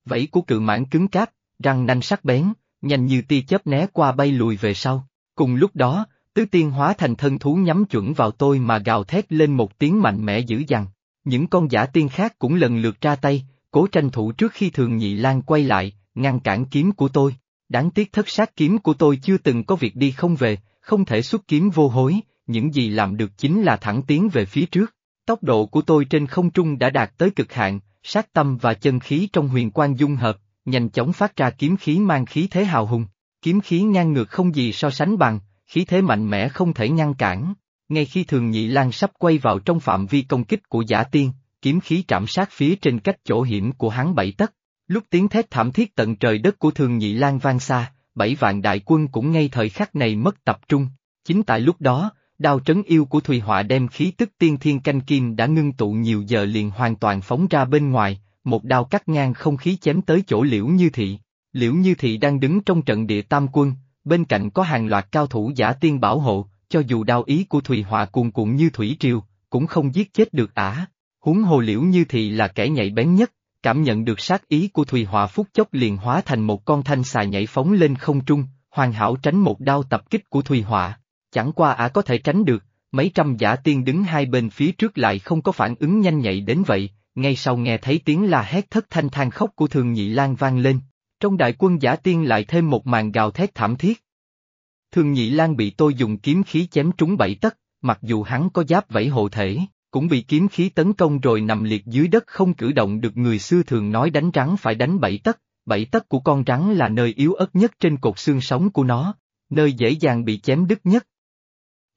Vẫy của cự mãn cứng cáp, răng nanh sắc bén, nhanh như tia chớp né qua bay lùi về sau. Cùng lúc đó, tứ tiên hóa thành thân thú nhắm chuẩn vào tôi mà gào thét lên một tiếng mạnh mẽ dữ dằn. Những con giả tiên khác cũng lần lượt ra tay, cố tranh thủ trước khi thường nhị lan quay lại, ngăn cản kiếm của tôi. Đáng tiếc thất sát kiếm của tôi chưa từng có việc đi không về, không thể xuất kiếm vô hối, những gì làm được chính là thẳng tiến về phía trước. Tốc độ của tôi trên không trung đã đạt tới cực hạn, sát tâm và chân khí trong huyền quan dung hợp, nhanh chóng phát ra kiếm khí mang khí thế hào hùng. Kiếm khí ngang ngược không gì so sánh bằng, khí thế mạnh mẽ không thể ngăn cản. Ngay khi thường nhị lan sắp quay vào trong phạm vi công kích của giả tiên, kiếm khí trảm sát phía trên cách chỗ hiểm của hắn bảy tấc. Lúc tiếng thét thảm thiết tận trời đất của thường nhị lan vang xa, bảy vạn đại quân cũng ngay thời khắc này mất tập trung. Chính tại lúc đó, đao trấn yêu của Thùy Họa đem khí tức tiên thiên canh kim đã ngưng tụ nhiều giờ liền hoàn toàn phóng ra bên ngoài, một đao cắt ngang không khí chém tới chỗ Liễu Như Thị. Liễu Như Thị đang đứng trong trận địa tam quân, bên cạnh có hàng loạt cao thủ giả tiên bảo hộ, cho dù đao ý của Thùy Họa cuồn cuộn như thủy triều, cũng không giết chết được ả. Huống hồ liễu như thị là kẻ nhạy bén nhất, cảm nhận được sát ý của Thùy Họa phút chốc liền hóa thành một con thanh xà nhảy phóng lên không trung, hoàn hảo tránh một đao tập kích của Thùy Họa. Chẳng qua ả có thể tránh được, mấy trăm giả tiên đứng hai bên phía trước lại không có phản ứng nhanh nhạy đến vậy, ngay sau nghe thấy tiếng la hét thất thanh than khóc của thường nhị lan vang lên, trong đại quân giả tiên lại thêm một màn gào thét thảm thiết. Thường nhị lan bị tôi dùng kiếm khí chém trúng bảy tấc, mặc dù hắn có giáp vẫy hộ thể, cũng bị kiếm khí tấn công rồi nằm liệt dưới đất không cử động được người xưa thường nói đánh rắn phải đánh bảy tấc, bảy tấc của con rắn là nơi yếu ớt nhất trên cột xương sống của nó, nơi dễ dàng bị chém đứt nhất.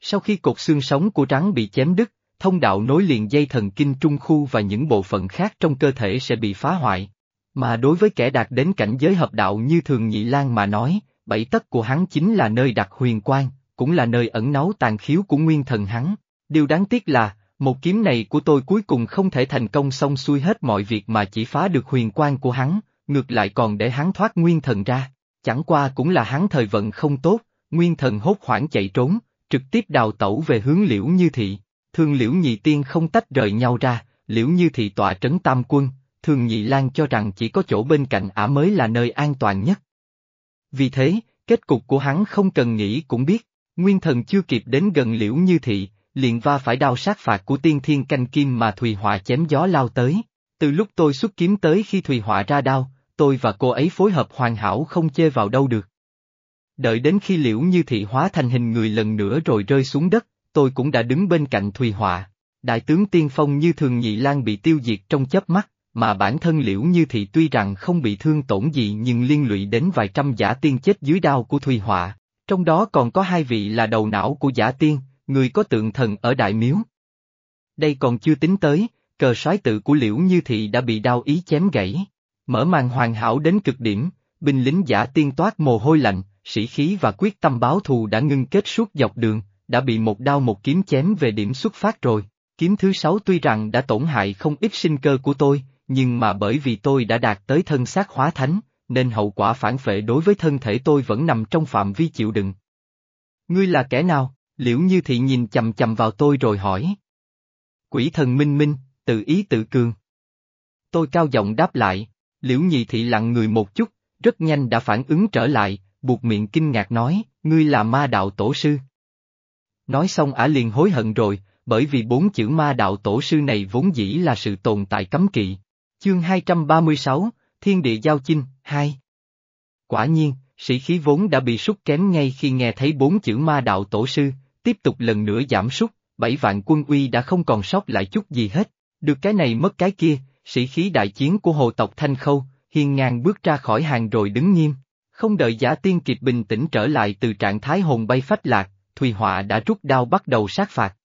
Sau khi cột xương sống của rắn bị chém đứt, thông đạo nối liền dây thần kinh trung khu và những bộ phận khác trong cơ thể sẽ bị phá hoại. Mà đối với kẻ đạt đến cảnh giới hợp đạo như thường nhị lan mà nói, bảy tấc của hắn chính là nơi đặt huyền quang, cũng là nơi ẩn náu tàn khiếu của nguyên thần hắn. Điều đáng tiếc là, một kiếm này của tôi cuối cùng không thể thành công xong xuôi hết mọi việc mà chỉ phá được huyền quang của hắn, ngược lại còn để hắn thoát nguyên thần ra. Chẳng qua cũng là hắn thời vận không tốt, nguyên thần hốt hoảng chạy trốn, trực tiếp đào tẩu về hướng liễu như thị. Thương liễu nhị tiên không tách rời nhau ra, liễu như thị tọa trấn tam quân, thường nhị lan cho rằng chỉ có chỗ bên cạnh ả mới là nơi an toàn nhất. Vì thế, kết cục của hắn không cần nghĩ cũng biết, nguyên thần chưa kịp đến gần liễu như thị, liền va phải đao sát phạt của tiên thiên canh kim mà Thùy Họa chém gió lao tới. Từ lúc tôi xuất kiếm tới khi Thùy Họa ra đao, tôi và cô ấy phối hợp hoàn hảo không chê vào đâu được. Đợi đến khi liễu như thị hóa thành hình người lần nữa rồi rơi xuống đất, tôi cũng đã đứng bên cạnh Thùy Họa. Đại tướng tiên phong như thường nhị lan bị tiêu diệt trong chớp mắt, mà bản thân liễu như thị tuy rằng không bị thương tổn gì nhưng liên lụy đến vài trăm giả tiên chết dưới đao của Thùy Họa, trong đó còn có hai vị là đầu não của giả tiên, người có tượng thần ở Đại Miếu. Đây còn chưa tính tới, cờ soái tự của liễu như thị đã bị đao ý chém gãy, mở màn hoàn hảo đến cực điểm, binh lính giả tiên toát mồ hôi lạnh, sĩ khí và quyết tâm báo thù đã ngưng kết suốt dọc đường, đã bị một đao một kiếm chém về điểm xuất phát rồi. Kiếm thứ sáu tuy rằng đã tổn hại không ít sinh cơ của tôi, nhưng mà bởi vì tôi đã đạt tới thân xác hóa thánh, nên hậu quả phản phệ đối với thân thể tôi vẫn nằm trong phạm vi chịu đựng. Ngươi là kẻ nào? Liễu Như Thị nhìn chầm chầm vào tôi rồi hỏi. Quỷ thần minh minh, tự ý tự cường. Tôi cao giọng đáp lại, Liễu Nhị Thị lặng người một chút, rất nhanh đã phản ứng trở lại, buộc miệng kinh ngạc nói, ngươi là ma đạo tổ sư. Nói xong ả liền hối hận rồi, bởi vì bốn chữ ma đạo tổ sư này vốn dĩ là sự tồn tại cấm kỵ. Chương 236, Thiên địa giao chinh, 2 Quả nhiên, sĩ khí vốn đã bị sút kém ngay khi nghe thấy bốn chữ ma đạo tổ sư, tiếp tục lần nữa giảm sút, bảy vạn quân uy đã không còn sót lại chút gì hết, được cái này mất cái kia, sĩ khí đại chiến của hồ tộc Thanh Khâu, hiên ngang bước ra khỏi hàng rồi đứng nghiêm, không đợi giả tiên kịp bình tĩnh trở lại từ trạng thái hồn bay phách lạc, Thùy Họa đã rút đao bắt đầu sát phạt.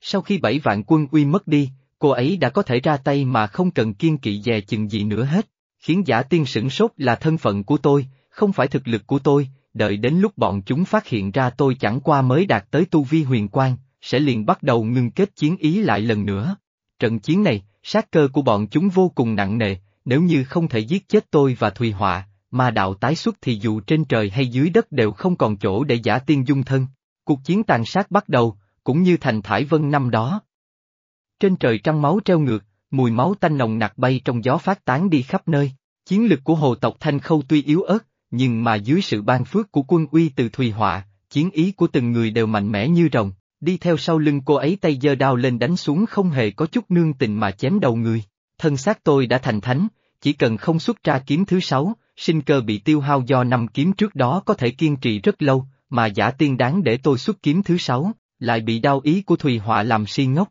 Sau khi bảy vạn quân uy mất đi, cô ấy đã có thể ra tay mà không cần kiên kỵ dè chừng gì nữa hết, khiến giả tiên sửng sốt là thân phận của tôi, không phải thực lực của tôi, đợi đến lúc bọn chúng phát hiện ra tôi chẳng qua mới đạt tới tu vi huyền quang, sẽ liền bắt đầu ngưng kết chiến ý lại lần nữa. Trận chiến này, sát cơ của bọn chúng vô cùng nặng nề, nếu như không thể giết chết tôi và Thùy Họa, mà đạo tái xuất thì dù trên trời hay dưới đất đều không còn chỗ để giả tiên dung thân. Cuộc chiến tàn sát bắt đầu, cũng như thành thải vân năm đó. Trên trời trăng máu treo ngược, mùi máu tanh nồng nặc bay trong gió phát tán đi khắp nơi. Chiến lực của hồ tộc Thanh Khâu tuy yếu ớt, nhưng mà dưới sự ban phước của quân uy từ Thùy Họa, chiến ý của từng người đều mạnh mẽ như rồng, đi theo sau lưng cô ấy tay giơ đao lên đánh xuống không hề có chút nương tình mà chém đầu người. Thân xác tôi đã thành thánh, chỉ cần không xuất ra kiếm thứ sáu, sinh cơ bị tiêu hao do năm kiếm trước đó có thể kiên trì rất lâu, mà giả tiên đáng để tôi xuất kiếm thứ sáu, lại bị đau ý của Thùy Họa làm si ngốc.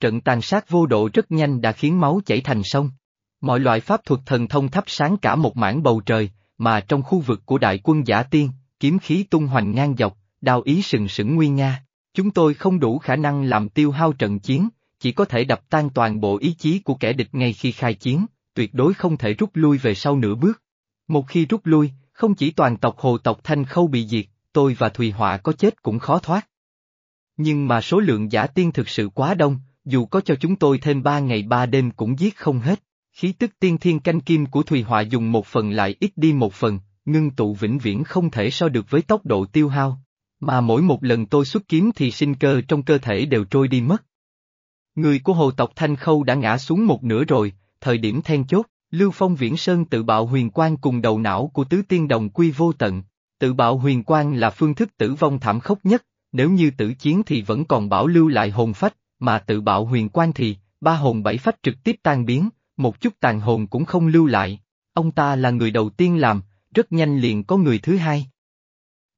Trận tàn sát vô độ rất nhanh đã khiến máu chảy thành sông. Mọi loại pháp thuật thần thông thắp sáng cả một mảng bầu trời, mà trong khu vực của đại quân giả tiên, kiếm khí tung hoành ngang dọc, đao ý sừng sững nguy nga. Chúng tôi không đủ khả năng làm tiêu hao trận chiến, chỉ có thể đập tan toàn bộ ý chí của kẻ địch ngay khi khai chiến, tuyệt đối không thể rút lui về sau nửa bước. Một khi rút lui, không chỉ toàn tộc hồ tộc Thanh Khâu bị diệt, tôi và Thùy Họa có chết cũng khó thoát. Nhưng mà số lượng giả tiên thực sự quá đông, dù có cho chúng tôi thêm ba ngày ba đêm cũng giết không hết. Khí tức tiên thiên canh kim của Thùy Họa dùng một phần lại ít đi một phần, ngưng tụ vĩnh viễn không thể so được với tốc độ tiêu hao. Mà mỗi một lần tôi xuất kiếm thì sinh cơ trong cơ thể đều trôi đi mất, Người của hồ tộc Thanh Khâu đã ngã xuống một nửa rồi, thời điểm then chốt, Lưu Phong Viễn Sơn tự bạo huyền quang cùng đầu não của tứ tiên đồng quy vô tận. Tự bạo huyền quang là phương thức tử vong thảm khốc nhất, nếu như tử chiến thì vẫn còn bảo lưu lại hồn phách, mà tự bạo huyền quang thì, ba hồn bảy phách trực tiếp tan biến, một chút tàn hồn cũng không lưu lại. Ông ta là người đầu tiên làm, rất nhanh liền có người thứ hai.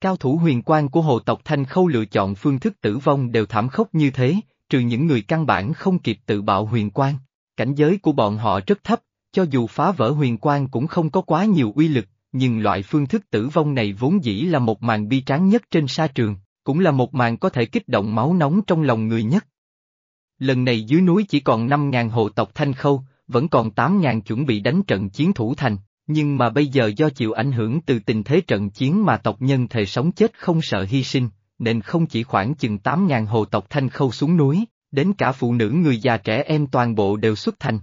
Cao thủ huyền quang của hồ tộc Thanh Khâu lựa chọn phương thức tử vong đều thảm khốc như thế, trừ những người căn bản không kịp tự bạo huyền quang. Cảnh giới của bọn họ rất thấp, cho dù phá vỡ huyền quang cũng không có quá nhiều uy lực, nhưng loại phương thức tử vong này vốn dĩ là một màn bi tráng nhất trên sa trường, cũng là một màn có thể kích động máu nóng trong lòng người nhất. Lần này dưới núi chỉ còn 5.000 hộ tộc Thanh Khâu, vẫn còn 8.000 chuẩn bị đánh trận chiến thủ thành, nhưng mà bây giờ do chịu ảnh hưởng từ tình thế trận chiến mà tộc nhân thề sống chết không sợ hy sinh, nên không chỉ khoảng chừng 8.000 hồ tộc Thanh Khâu xuống núi, đến cả phụ nữ người già trẻ em toàn bộ đều xuất thành.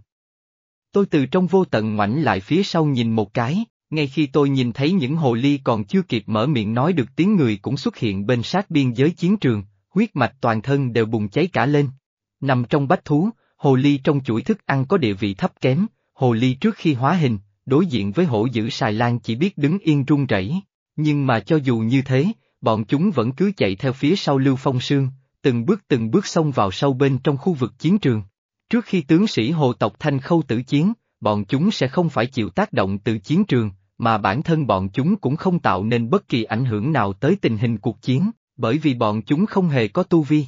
Tôi từ trong vô tận ngoảnh lại phía sau nhìn một cái, ngay khi tôi nhìn thấy những hồ ly còn chưa kịp mở miệng nói được tiếng người cũng xuất hiện bên sát biên giới chiến trường, huyết mạch toàn thân đều bùng cháy cả lên. Nằm trong bách thú, hồ ly trong chuỗi thức ăn có địa vị thấp kém, hồ ly trước khi hóa hình, đối diện với hổ dữ xài lan chỉ biết đứng yên run rẩy. Nhưng mà cho dù như thế, bọn chúng vẫn cứ chạy theo phía sau Lưu Phong Sương, từng bước từng bước xông vào sâu bên trong khu vực chiến trường. Trước khi tướng sĩ hồ tộc thanh khâu tử chiến, bọn chúng sẽ không phải chịu tác động từ chiến trường, mà bản thân bọn chúng cũng không tạo nên bất kỳ ảnh hưởng nào tới tình hình cuộc chiến, bởi vì bọn chúng không hề có tu vi.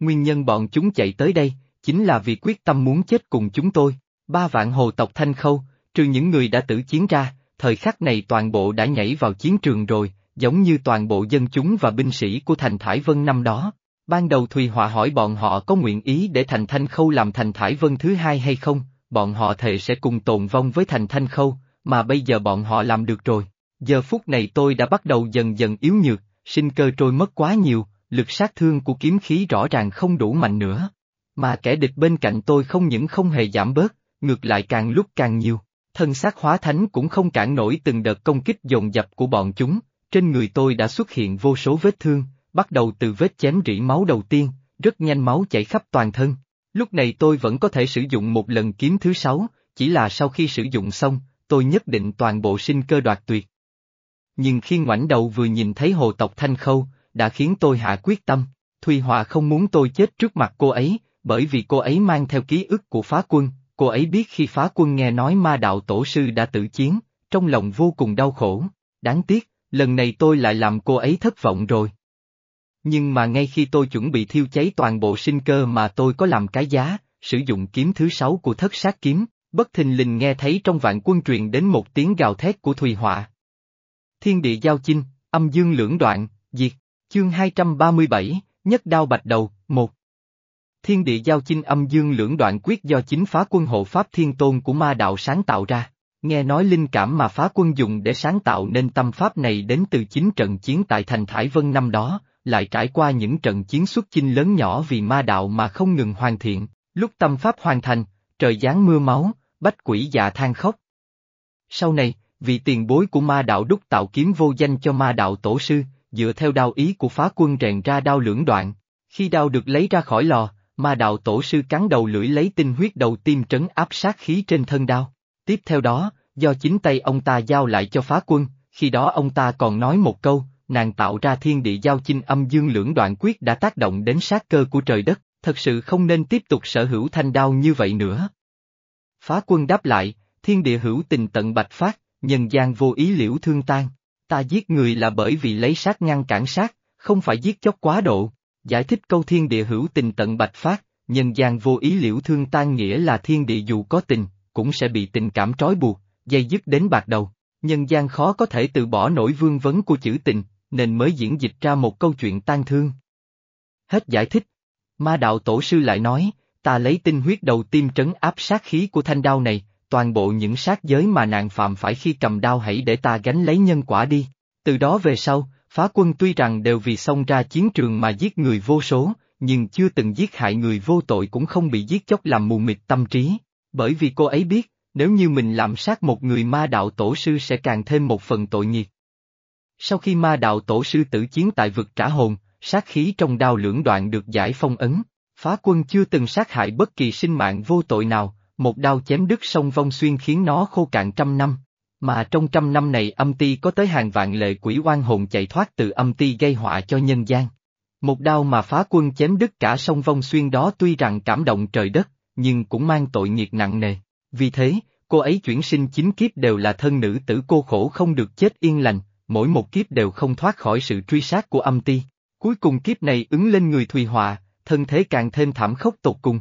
Nguyên nhân bọn chúng chạy tới đây, chính là vì quyết tâm muốn chết cùng chúng tôi. Ba vạn hồ tộc thanh khâu, trừ những người đã tử chiến ra, thời khắc này toàn bộ đã nhảy vào chiến trường rồi, giống như toàn bộ dân chúng và binh sĩ của thành Thải Vân năm đó. Ban đầu Thùy Họa hỏi bọn họ có nguyện ý để thành Thanh Khâu làm thành Thải Vân thứ hai hay không, bọn họ thề sẽ cùng tồn vong với thành Thanh Khâu, mà bây giờ bọn họ làm được rồi. Giờ phút này tôi đã bắt đầu dần dần yếu nhược, sinh cơ trôi mất quá nhiều, lực sát thương của kiếm khí rõ ràng không đủ mạnh nữa. Mà kẻ địch bên cạnh tôi không những không hề giảm bớt, ngược lại càng lúc càng nhiều. Thân xác hóa thánh cũng không cản nổi từng đợt công kích dồn dập của bọn chúng, trên người tôi đã xuất hiện vô số vết thương, bắt đầu từ vết chém rỉ máu đầu tiên, rất nhanh máu chảy khắp toàn thân. Lúc này tôi vẫn có thể sử dụng một lần kiếm thứ sáu, chỉ là sau khi sử dụng xong, tôi nhất định toàn bộ sinh cơ đoạt tuyệt. Nhưng khi ngoảnh đầu vừa nhìn thấy hồ tộc Thanh Khâu, đã khiến tôi hạ quyết tâm, Thùy Họa không muốn tôi chết trước mặt cô ấy, bởi vì cô ấy mang theo ký ức của phá quân, cô ấy biết khi phá quân nghe nói ma đạo tổ sư đã tự chiến, trong lòng vô cùng đau khổ, đáng tiếc, lần này tôi lại làm cô ấy thất vọng rồi. Nhưng mà ngay khi tôi chuẩn bị thiêu cháy toàn bộ sinh cơ mà tôi có làm cái giá, sử dụng kiếm thứ sáu của thất sát kiếm, bất thình lình nghe thấy trong vạn quân truyền đến một tiếng gào thét của Thùy Họa. Thiên địa giao chinh, âm dương lưỡng đoạn, diệt, chương 237, nhất đao bạch đầu, một. Thiên địa giao chinh âm dương lưỡng đoạn quyết do chính phá quân hộ Pháp Thiên Tôn của ma đạo sáng tạo ra. Nghe nói linh cảm mà phá quân dùng để sáng tạo nên tâm pháp này đến từ chính trận chiến tại thành Thải Vân năm đó, lại trải qua những trận chiến xuất chinh lớn nhỏ vì ma đạo mà không ngừng hoàn thiện, lúc tâm pháp hoàn thành, trời giáng mưa máu, bách quỷ dạ than khóc. Sau này, vị tiền bối của ma đạo đúc tạo kiếm vô danh cho ma đạo tổ sư, dựa theo đao ý của phá quân rèn ra đao lưỡng đoạn. Khi đao được lấy ra khỏi lò, ma đạo tổ sư cắn đầu lưỡi lấy tinh huyết đầu tim trấn áp sát khí trên thân đao. Tiếp theo đó, do chính tay ông ta giao lại cho phá quân, khi đó ông ta còn nói một câu, nàng tạo ra thiên địa giao chinh âm dương lưỡng đoạn quyết đã tác động đến sát cơ của trời đất, thật sự không nên tiếp tục sở hữu thanh đao như vậy nữa. Phá quân đáp lại, thiên địa hữu tình tận bạch phát, nhân gian vô ý liễu thương tan. Ta giết người là bởi vì lấy sát ngăn cản sát, không phải giết chóc quá độ. Giải thích câu thiên địa hữu tình tận bạch phát, nhân gian vô ý liễu thương tan nghĩa là thiên địa dù có tình, cũng sẽ bị tình cảm trói buộc, dây dứt đến bạc đầu. Nhân gian khó có thể từ bỏ nổi vương vấn của chữ tình, nên mới diễn dịch ra một câu chuyện tan thương. Hết giải thích. Ma đạo tổ sư lại nói, ta lấy tinh huyết đầu tim trấn áp sát khí của thanh đao này, toàn bộ những sát giới mà nàng phạm phải khi cầm đao hãy để ta gánh lấy nhân quả đi. Từ đó về sau, phá quân tuy rằng đều vì xông ra chiến trường mà giết người vô số, nhưng chưa từng giết hại người vô tội cũng không bị giết chóc làm mù mịt tâm trí. Bởi vì cô ấy biết, nếu như mình làm sát một người ma đạo tổ sư sẽ càng thêm một phần tội nghiệp. Sau khi ma đạo tổ sư tử chiến tại vực trả hồn, sát khí trong đao lưỡng đoạn được giải phong ấn, Phá quân chưa từng sát hại bất kỳ sinh mạng vô tội nào, một đao chém đứt sông vong xuyên khiến nó khô cạn trăm năm. Mà trong trăm năm này âm ti có tới hàng vạn lệ quỷ oan hồn chạy thoát từ âm ti gây họa cho nhân gian. Một đao mà phá quân chém đứt cả sông vong xuyên đó tuy rằng cảm động trời đất, nhưng cũng mang tội nghiệt nặng nề. Vì thế, cô ấy chuyển sinh chính kiếp đều là thân nữ tử cô khổ không được chết yên lành, mỗi một kiếp đều không thoát khỏi sự truy sát của âm ti. Cuối cùng kiếp này ứng lên người Thùy Họa, thân thế càng thêm thảm khốc tột cùng.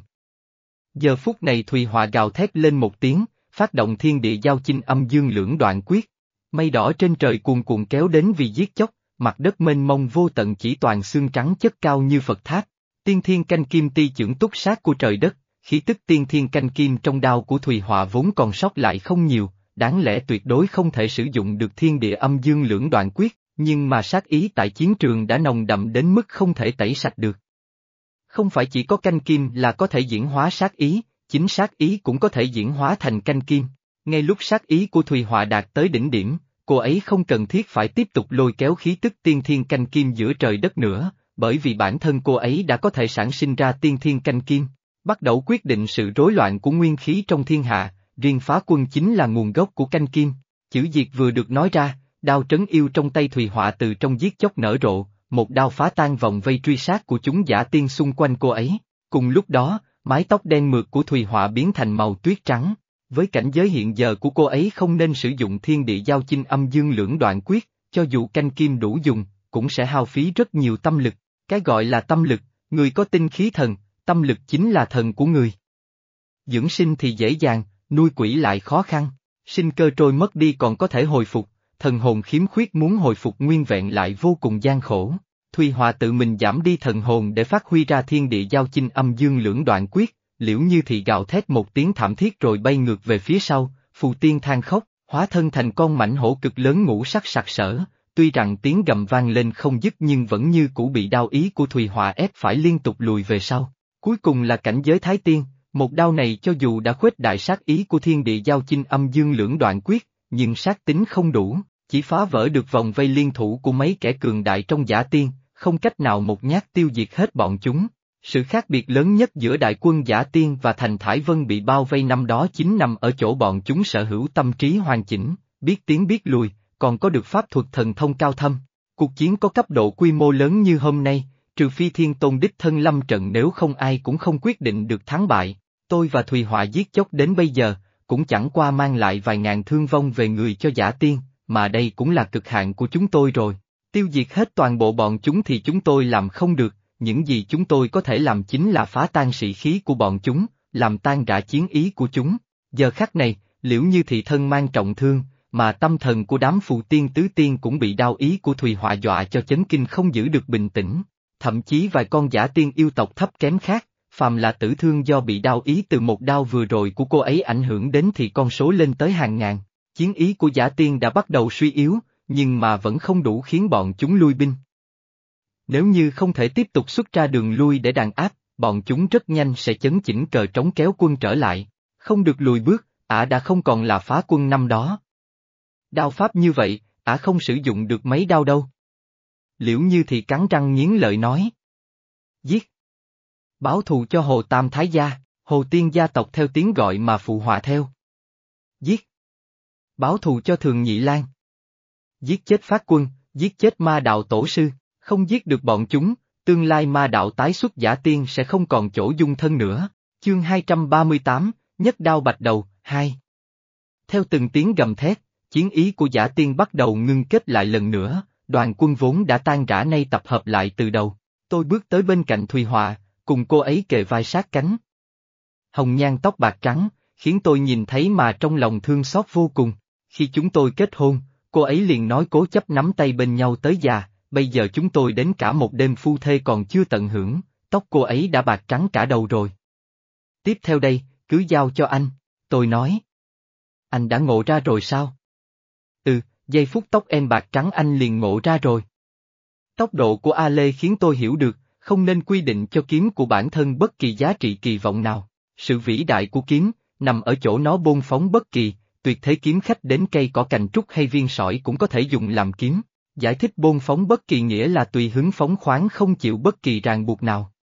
Giờ phút này Thùy Họa gào thét lên một tiếng, phát động thiên địa giao chinh âm dương lưỡng đoạn quyết. Mây đỏ trên trời cuồn cuộn kéo đến vì giết chóc, mặt đất mênh mông vô tận chỉ toàn xương trắng chất cao như Phật tháp. Tiên thiên canh kim ti trưởng túc sát của trời đất, khí tức tiên thiên canh kim trong đao của Thùy Họa vốn còn sót lại không nhiều, đáng lẽ tuyệt đối không thể sử dụng được thiên địa âm dương lưỡng đoạn quyết, nhưng mà sát ý tại chiến trường đã nồng đậm đến mức không thể tẩy sạch được. Không phải chỉ có canh kim là có thể diễn hóa sát ý, chính sát ý cũng có thể diễn hóa thành canh kim. Ngay lúc sát ý của Thùy Họa đạt tới đỉnh điểm, cô ấy không cần thiết phải tiếp tục lôi kéo khí tức tiên thiên canh kim giữa trời đất nữa, bởi vì bản thân cô ấy đã có thể sản sinh ra tiên thiên canh kim, bắt đầu quyết định sự rối loạn của nguyên khí trong thiên hạ, riêng phá quân chính là nguồn gốc của canh kim. Chữ diệt vừa được nói ra, đao trấn yêu trong tay Thùy Họa từ trong giết chóc nở rộ, một đao phá tan vòng vây truy sát của chúng giả tiên xung quanh cô ấy. Cùng lúc đó, mái tóc đen mượt của Thùy Họa biến thành màu tuyết trắng. Với cảnh giới hiện giờ của cô ấy không nên sử dụng thiên địa giao chinh âm dương lưỡng đoạn quyết, cho dù canh kim đủ dùng, cũng sẽ hao phí rất nhiều tâm lực. Cái gọi là tâm lực, người có tinh khí thần, tâm lực chính là thần của người. Dưỡng sinh thì dễ dàng, nuôi quỷ lại khó khăn, sinh cơ trôi mất đi còn có thể hồi phục, thần hồn khiếm khuyết muốn hồi phục nguyên vẹn lại vô cùng gian khổ. Thùy Hòa tự mình giảm đi thần hồn để phát huy ra thiên địa giao chinh âm dương lưỡng đoạn quyết, liễu như thị gào thét một tiếng thảm thiết rồi bay ngược về phía sau, phù tiên than khóc, hóa thân thành con mảnh hổ cực lớn ngũ sắc sặc sỡ, tuy rằng tiếng gầm vang lên không dứt nhưng vẫn như cũ bị đau ý của Thùy Hòa ép phải liên tục lùi về sau. Cuối cùng là cảnh giới thái tiên, một đao này cho dù đã khuếch đại sát ý của thiên địa giao chinh âm dương lưỡng đoạn quyết, nhưng sát tính không đủ, chỉ phá vỡ được vòng vây liên thủ của mấy kẻ cường đại trong giả tiên, không cách nào một nhát tiêu diệt hết bọn chúng. Sự khác biệt lớn nhất giữa đại quân giả tiên và thành Thải Vân bị bao vây năm đó chính nằm ở chỗ bọn chúng sở hữu tâm trí hoàn chỉnh, biết tiến biết lùi, còn có được pháp thuật thần thông cao thâm. Cuộc chiến có cấp độ quy mô lớn như hôm nay, trừ phi thiên tôn đích thân lâm trận nếu không ai cũng không quyết định được thắng bại. Tôi và Thùy Họa giết chóc đến bây giờ, cũng chẳng qua mang lại vài ngàn thương vong về người cho giả tiên, mà đây cũng là cực hạn của chúng tôi rồi. Tiêu diệt hết toàn bộ bọn chúng thì chúng tôi làm không được, những gì chúng tôi có thể làm chính là phá tan sĩ khí của bọn chúng, làm tan rã chiến ý của chúng. Giờ khắc này, liễu như thị thân mang trọng thương, mà tâm thần của đám phù tiên tứ tiên cũng bị đau ý của Thùy Họa dọa cho chấn kinh không giữ được bình tĩnh. Thậm chí vài con giả tiên yêu tộc thấp kém khác, phàm là tử thương do bị đau ý từ một đau vừa rồi của cô ấy ảnh hưởng đến thì con số lên tới hàng ngàn. Chiến ý của giả tiên đã bắt đầu suy yếu, nhưng mà vẫn không đủ khiến bọn chúng lui binh. Nếu như không thể tiếp tục xuất ra đường lui để đàn áp, bọn chúng rất nhanh sẽ chấn chỉnh cờ trống kéo quân trở lại. Không được lùi bước, ả đã không còn là phá quân năm đó. Đao pháp như vậy, ả không sử dụng được mấy đao đâu. Liễu như thì cắn răng nghiến lợi nói. Giết! Báo thù cho Hồ Tam Thái Gia, Hồ Tiên gia tộc theo tiếng gọi mà phụ họa theo. Giết! Báo thù cho Thường Nhị Lan. Giết chết phát quân, giết chết ma đạo tổ sư, không giết được bọn chúng, tương lai ma đạo tái xuất giả tiên sẽ không còn chỗ dung thân nữa. Chương 238, Nhất đao bạch đầu, 2 Theo từng tiếng gầm thét, chiến ý của giả tiên bắt đầu ngưng kết lại lần nữa, đoàn quân vốn đã tan rã nay tập hợp lại từ đầu. Tôi bước tới bên cạnh Thùy Họa, cùng cô ấy kề vai sát cánh. Hồng nhan tóc bạc trắng, khiến tôi nhìn thấy mà trong lòng thương xót vô cùng. Khi chúng tôi kết hôn, cô ấy liền nói cố chấp nắm tay bên nhau tới già, bây giờ chúng tôi đến cả một đêm phu thê còn chưa tận hưởng, tóc cô ấy đã bạc trắng cả đầu rồi. Tiếp theo đây, cứ giao cho anh, tôi nói. Anh đã ngộ ra rồi sao? Ừ, giây phút tóc em bạc trắng anh liền ngộ ra rồi. Tốc độ của A Lê khiến tôi hiểu được, không nên quy định cho kiếm của bản thân bất kỳ giá trị kỳ vọng nào. Sự vĩ đại của kiếm, nằm ở chỗ nó bôn phóng bất kỳ, tuyệt thế kiếm khách đến cây cỏ cành trúc hay viên sỏi cũng có thể dùng làm kiếm. Giải thích bôn phóng bất kỳ nghĩa là tùy hứng phóng khoáng không chịu bất kỳ ràng buộc nào.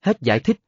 Hết giải thích.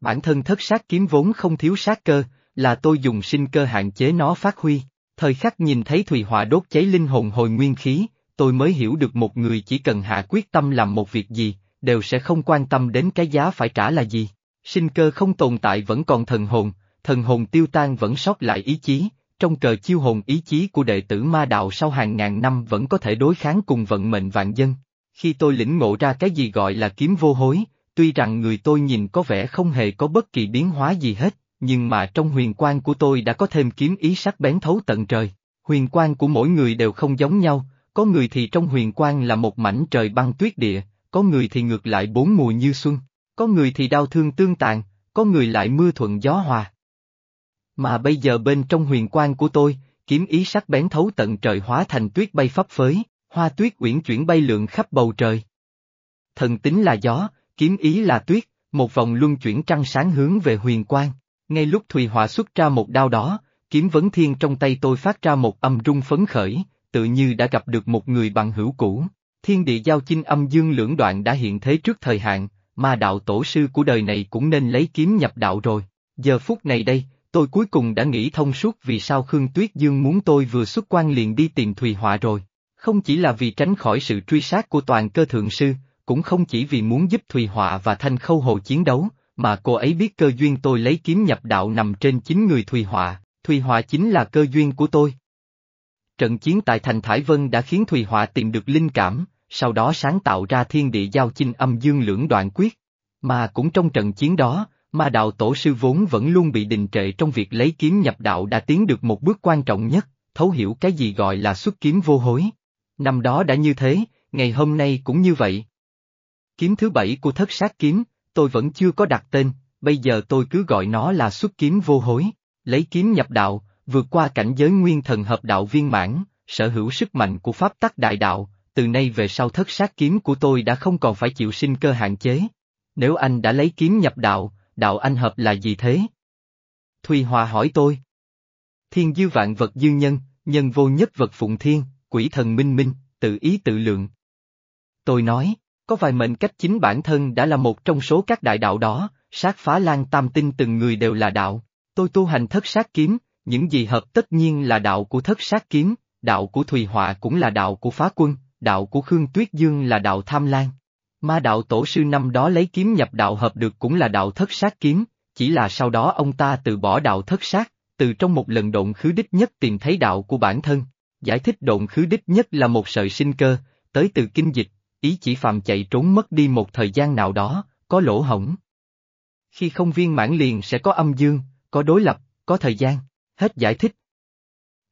Bản thân thất sát kiếm vốn không thiếu sát cơ, là tôi dùng sinh cơ hạn chế nó phát huy. Thời khắc nhìn thấy Thùy Họa đốt cháy linh hồn hồi nguyên khí, tôi mới hiểu được một người chỉ cần hạ quyết tâm làm một việc gì, đều sẽ không quan tâm đến cái giá phải trả là gì. Sinh cơ không tồn tại vẫn còn thần hồn, thần hồn tiêu tan vẫn sót lại ý chí, trong cờ chiêu hồn ý chí của đệ tử ma đạo sau hàng ngàn năm vẫn có thể đối kháng cùng vận mệnh vạn dân. Khi tôi lĩnh ngộ ra cái gì gọi là kiếm vô hối, tuy rằng người tôi nhìn có vẻ không hề có bất kỳ biến hóa gì hết, nhưng mà trong huyền quan của tôi đã có thêm kiếm ý sắc bén thấu tận trời. Huyền quan của mỗi người đều không giống nhau, có người thì trong huyền quan là một mảnh trời băng tuyết địa, có người thì ngược lại bốn mùa như xuân, có người thì đau thương tương tàn, có người lại mưa thuận gió hòa. Mà bây giờ bên trong huyền quan của tôi, kiếm ý sắc bén thấu tận trời hóa thành tuyết bay phấp phới, hoa tuyết uyển chuyển bay lượn khắp bầu trời. Thần tính là gió, kiếm ý là tuyết, một vòng luân chuyển trăng sáng hướng về huyền quan. Ngay lúc Thùy Họa xuất ra một đao đó, kiếm vấn thiên trong tay tôi phát ra một âm rung phấn khởi, tự như đã gặp được một người bằng hữu cũ. Thiên địa giao chinh âm dương lưỡng đoạn đã hiện thế trước thời hạn, mà đạo tổ sư của đời này cũng nên lấy kiếm nhập đạo rồi. Giờ phút này đây, tôi cuối cùng đã nghĩ thông suốt vì sao Khương Tuyết Dương muốn tôi vừa xuất quan liền đi tìm Thùy Họa rồi. Không chỉ là vì tránh khỏi sự truy sát của toàn cơ thượng sư, cũng không chỉ vì muốn giúp Thùy Họa và Thanh Khâu Hồ chiến đấu, mà cô ấy biết cơ duyên tôi lấy kiếm nhập đạo nằm trên chính người Thùy Họa, Thùy Họa chính là cơ duyên của tôi. Trận chiến tại thành Thải Vân đã khiến Thùy Họa tìm được linh cảm, sau đó sáng tạo ra thiên địa giao chinh âm dương lưỡng đoạn quyết. Mà cũng trong trận chiến đó, ma đạo tổ sư vốn vẫn luôn bị đình trệ trong việc lấy kiếm nhập đạo đã tiến được một bước quan trọng nhất, thấu hiểu cái gì gọi là xuất kiếm vô hối. Năm đó đã như thế, ngày hôm nay cũng như vậy. Kiếm thứ bảy của thất sát kiếm, tôi vẫn chưa có đặt tên, bây giờ tôi cứ gọi nó là xuất kiếm vô hối, lấy kiếm nhập đạo, vượt qua cảnh giới nguyên thần hợp đạo viên mãn, sở hữu sức mạnh của pháp tắc đại đạo, từ nay về sau thất sát kiếm của tôi đã không còn phải chịu sinh cơ hạn chế. Nếu anh đã lấy kiếm nhập đạo, đạo anh hợp là gì thế? Thùy Hòa hỏi tôi. Thiên dư vạn vật dư nhân, nhân vô nhất vật phụng thiên, quỷ thần minh minh, tự ý tự lượng. Tôi nói, có vài mệnh cách chính bản thân đã là một trong số các đại đạo đó, sát phá lan tam tinh từng người đều là đạo. Tôi tu hành thất sát kiếm, những gì hợp tất nhiên là đạo của thất sát kiếm, đạo của Thùy Họa cũng là đạo của phá quân, đạo của Khương Tuyết Dương là đạo tham lan. Ma đạo tổ sư năm đó lấy kiếm nhập đạo hợp được cũng là đạo thất sát kiếm, chỉ là sau đó ông ta từ bỏ đạo thất sát, từ trong một lần độn khứ đích nhất tìm thấy đạo của bản thân. Giải thích độn khứ đích nhất là một sợi sinh cơ, tới từ kinh dịch, ý chỉ phạm chạy trốn mất đi một thời gian nào đó, có lỗ hổng. Khi không viên mãn liền sẽ có âm dương, có đối lập, có thời gian, hết giải thích.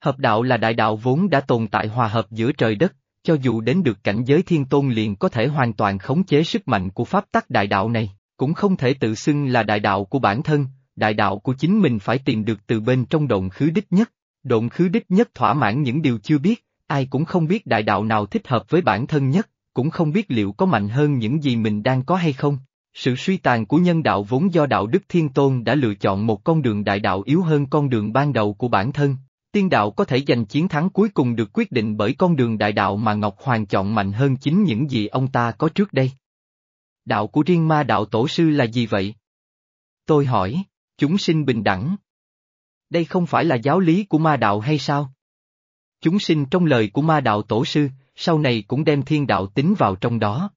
Hợp đạo là đại đạo vốn đã tồn tại hòa hợp giữa trời đất, cho dù đến được cảnh giới thiên tôn liền có thể hoàn toàn khống chế sức mạnh của pháp tắc đại đạo này, cũng không thể tự xưng là đại đạo của bản thân, đại đạo của chính mình phải tìm được từ bên trong động khứ đích nhất. Động khứ đích nhất thỏa mãn những điều chưa biết, ai cũng không biết đại đạo nào thích hợp với bản thân nhất, cũng không biết liệu có mạnh hơn những gì mình đang có hay không. Sự suy tàn của nhân đạo vốn do đạo đức thiên tôn đã lựa chọn một con đường đại đạo yếu hơn con đường ban đầu của bản thân. Tiên đạo có thể giành chiến thắng cuối cùng được quyết định bởi con đường đại đạo mà Ngọc Hoàng chọn mạnh hơn chính những gì ông ta có trước đây. Đạo của riêng ma đạo tổ sư là gì vậy? Tôi hỏi, chúng sinh bình đẳng. Đây không phải là giáo lý của ma đạo hay sao? Chúng sinh trong lời của ma đạo tổ sư, sau này cũng đem thiên đạo tính vào trong đó.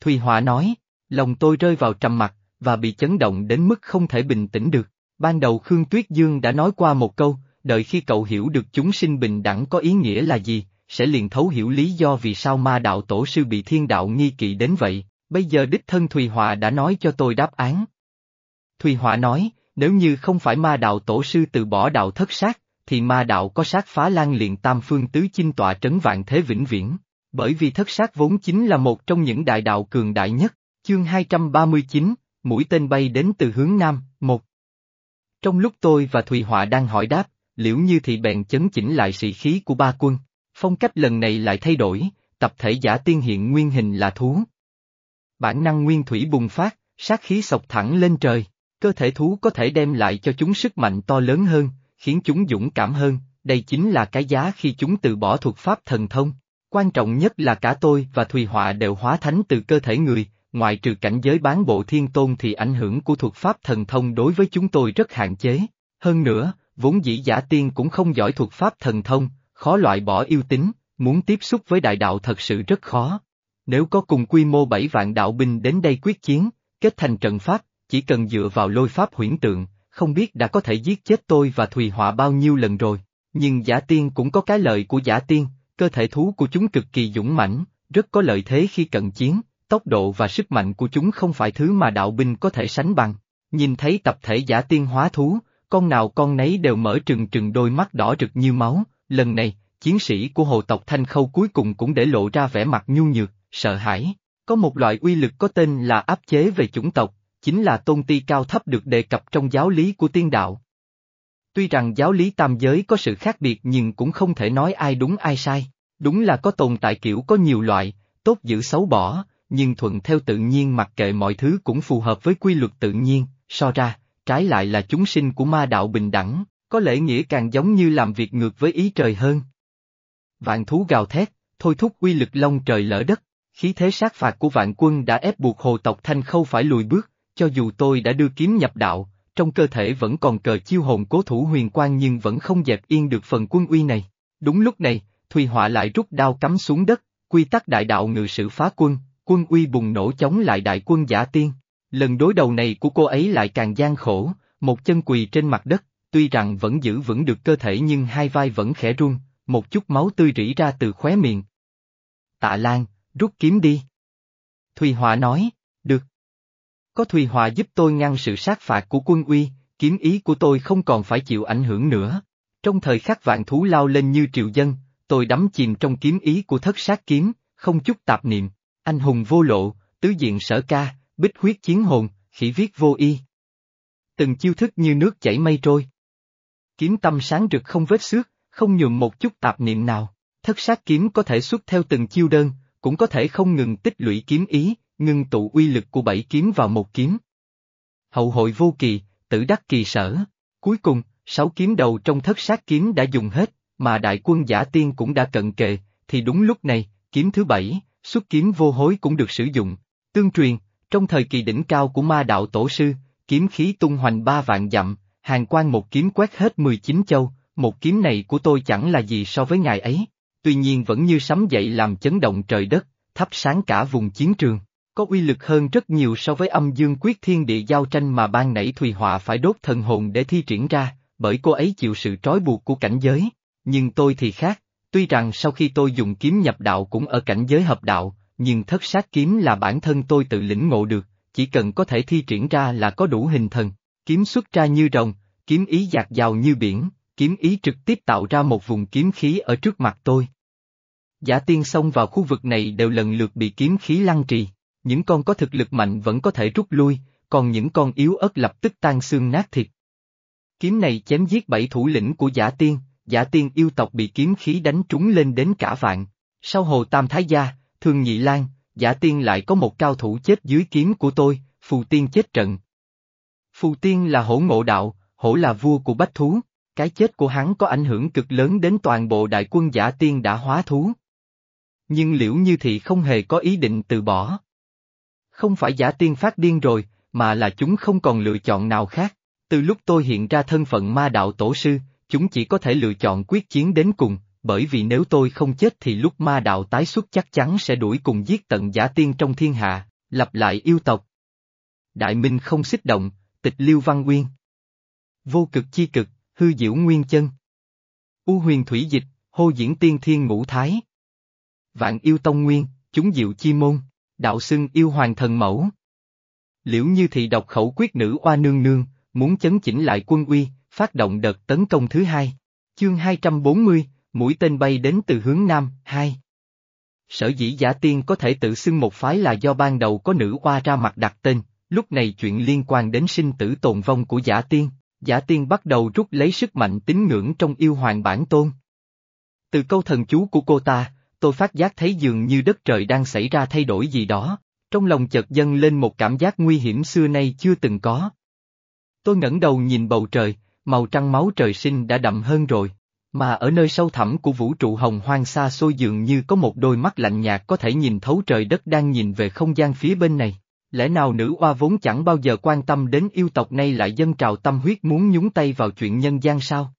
Thùy Họa nói, lòng tôi rơi vào trầm mặc, và bị chấn động đến mức không thể bình tĩnh được. Ban đầu Khương Tuyết Dương đã nói qua một câu, đợi khi cậu hiểu được chúng sinh bình đẳng có ý nghĩa là gì, sẽ liền thấu hiểu lý do vì sao ma đạo tổ sư bị thiên đạo nghi kỵ đến vậy, bây giờ đích thân Thùy Họa đã nói cho tôi đáp án. Thùy Họa nói, nếu như không phải ma đạo tổ sư từ bỏ đạo thất sát, thì ma đạo có sát phá lan liền tam phương tứ chinh tọa trấn vạn thế vĩnh viễn, bởi vì thất sát vốn chính là một trong những đại đạo cường đại nhất, chương 239, mũi tên bay đến từ hướng Nam, một. Trong lúc tôi và Thùy Họa đang hỏi đáp, liễu như thị bèn chấn chỉnh lại sĩ khí của ba quân, phong cách lần này lại thay đổi, tập thể giả tiên hiện nguyên hình là thú. Bản năng nguyên thủy bùng phát, sát khí sộc thẳng lên trời, cơ thể thú có thể đem lại cho chúng sức mạnh to lớn hơn, khiến chúng dũng cảm hơn, đây chính là cái giá khi chúng từ bỏ thuật pháp thần thông. Quan trọng nhất là cả tôi và Thùy Họa đều hóa thánh từ cơ thể người, ngoại trừ cảnh giới bán bộ thiên tôn thì ảnh hưởng của thuật pháp thần thông đối với chúng tôi rất hạn chế. Hơn nữa, vốn dĩ giả tiên cũng không giỏi thuật pháp thần thông, khó loại bỏ yêu tính, muốn tiếp xúc với đại đạo thật sự rất khó. Nếu có cùng quy mô bảy vạn đạo binh đến đây quyết chiến, kết thành trận pháp, chỉ cần dựa vào lôi pháp huyễn tượng, không biết đã có thể giết chết tôi và Thùy Họa bao nhiêu lần rồi. Nhưng giả tiên cũng có cái lợi của giả tiên, cơ thể thú của chúng cực kỳ dũng mãnh, rất có lợi thế khi cận chiến, tốc độ và sức mạnh của chúng không phải thứ mà đạo binh có thể sánh bằng. Nhìn thấy tập thể giả tiên hóa thú, con nào con nấy đều mở trừng trừng đôi mắt đỏ rực như máu, lần này, chiến sĩ của hồ tộc Thanh Khâu cuối cùng cũng để lộ ra vẻ mặt nhu nhược, sợ hãi. Có một loại uy lực có tên là áp chế về chủng tộc, chính là tôn ti cao thấp được đề cập trong giáo lý của tiên đạo. Tuy rằng giáo lý tam giới có sự khác biệt nhưng cũng không thể nói ai đúng ai sai, đúng là có tồn tại kiểu có nhiều loại, tốt giữ xấu bỏ, nhưng thuận theo tự nhiên mặc kệ mọi thứ cũng phù hợp với quy luật tự nhiên, so ra, trái lại là chúng sinh của ma đạo bình đẳng, có lẽ nghĩa càng giống như làm việc ngược với ý trời hơn. Vạn thú gào thét, thôi thúc quy lực long trời lỡ đất, khí thế sát phạt của vạn quân đã ép buộc hồ tộc Thanh Khâu phải lùi bước, cho dù tôi đã đưa kiếm nhập đạo, trong cơ thể vẫn còn cờ chiêu hồn cố thủ huyền quang nhưng vẫn không dẹp yên được phần quân uy này. Đúng lúc này, Thùy Họa lại rút đao cắm xuống đất, quy tắc đại đạo ngự sử phá quân, quân uy bùng nổ chống lại đại quân giả tiên. Lần đối đầu này của cô ấy lại càng gian khổ, một chân quỳ trên mặt đất, tuy rằng vẫn giữ vững được cơ thể nhưng hai vai vẫn khẽ run, một chút máu tươi rỉ ra từ khóe miệng. Tạ Lan, rút kiếm đi. Thùy Họa nói, được. Có Thùy Họa giúp tôi ngăn sự sát phạt của quân uy, kiếm ý của tôi không còn phải chịu ảnh hưởng nữa. Trong thời khắc vạn thú lao lên như triệu dân, tôi đắm chìm trong kiếm ý của thất sát kiếm, không chút tạp niệm, anh hùng vô lộ, tứ diện sở ca, bích huyết chiến hồn, khỉ viết vô y. Từng chiêu thức như nước chảy mây trôi. Kiếm tâm sáng rực không vết xước, không nhuộm một chút tạp niệm nào. Thất sát kiếm có thể xuất theo từng chiêu đơn, cũng có thể không ngừng tích lũy kiếm ý, ngưng tụ uy lực của bảy kiếm vào một kiếm. Hậu hội vô kỳ, tử đắc kỳ sở. Cuối cùng, sáu kiếm đầu trong thất sát kiếm đã dùng hết, mà đại quân giả tiên cũng đã cận kề, thì đúng lúc này, kiếm thứ bảy, xuất kiếm vô hối cũng được sử dụng. Tương truyền, trong thời kỳ đỉnh cao của ma đạo tổ sư, kiếm khí tung hoành ba vạn dặm, hàng quan một kiếm quét hết 19 châu, một kiếm này của tôi chẳng là gì so với ngài ấy, tuy nhiên vẫn như sấm dậy làm chấn động trời đất, thắp sáng cả vùng chiến trường, có uy lực hơn rất nhiều so với âm dương quyết thiên địa giao tranh mà ban nãy Thùy Họa phải đốt thần hồn để thi triển ra, bởi cô ấy chịu sự trói buộc của cảnh giới, nhưng tôi thì khác, tuy rằng sau khi tôi dùng kiếm nhập đạo cũng ở cảnh giới hợp đạo, nhưng thất sát kiếm là bản thân tôi tự lĩnh ngộ được, chỉ cần có thể thi triển ra là có đủ hình thần, kiếm xuất ra như rồng, kiếm ý dạt dào như biển, kiếm ý trực tiếp tạo ra một vùng kiếm khí ở trước mặt tôi. Giả tiên xông vào khu vực này đều lần lượt bị kiếm khí lăng trì, những con có thực lực mạnh vẫn có thể rút lui, còn những con yếu ớt lập tức tan xương nát thịt. Kiếm này chém giết bảy thủ lĩnh của giả tiên, giả tiên yêu tộc bị kiếm khí đánh trúng lên đến cả vạn. Sau hồ Tam Thái Gia, Thường Nhị Lan, giả tiên lại có một cao thủ chết dưới kiếm của tôi, Phù Tiên chết trận. Phù Tiên là hổ ngộ đạo, hổ là vua của bách thú, cái chết của hắn có ảnh hưởng cực lớn đến toàn bộ đại quân giả tiên đã hóa thú. Nhưng liễu như thị không hề có ý định từ bỏ. Không phải giả tiên phát điên rồi, mà là chúng không còn lựa chọn nào khác. Từ lúc tôi hiện ra thân phận ma đạo tổ sư, chúng chỉ có thể lựa chọn quyết chiến đến cùng, bởi vì nếu tôi không chết thì lúc ma đạo tái xuất chắc chắn sẽ đuổi cùng giết tận giả tiên trong thiên hạ, lập lại yêu tộc. Đại Minh không xích động, tịch liêu văn nguyên. Vô cực chi cực, hư diễu nguyên chân. U huyền thủy dịch, hô diễn tiên thiên ngũ thái. Vạn yêu tông nguyên, chúng diệu chi môn, đạo xưng yêu hoàng thần mẫu. Liễu như thị độc khẩu quyết nữ oa nương nương, muốn chấn chỉnh lại quân uy, phát động đợt tấn công thứ hai. Chương 240, mũi tên bay đến từ hướng Nam, Hai, Sở dĩ giả tiên có thể tự xưng một phái là do ban đầu có nữ oa ra mặt đặt tên, lúc này chuyện liên quan đến sinh tử tồn vong của giả tiên, giả tiên bắt đầu rút lấy sức mạnh tín ngưỡng trong yêu hoàng bản tôn. Từ câu thần chú của cô ta, tôi phát giác thấy dường như đất trời đang xảy ra thay đổi gì đó, trong lòng chợt dâng lên một cảm giác nguy hiểm xưa nay chưa từng có. Tôi ngẩng đầu nhìn bầu trời, màu trăng máu trời sinh đã đậm hơn rồi, mà ở nơi sâu thẳm của vũ trụ hồng hoang xa xôi dường như có một đôi mắt lạnh nhạt có thể nhìn thấu trời đất đang nhìn về không gian phía bên này. Lẽ nào nữ oa vốn chẳng bao giờ quan tâm đến yêu tộc nay lại dâng trào tâm huyết muốn nhúng tay vào chuyện nhân gian sao?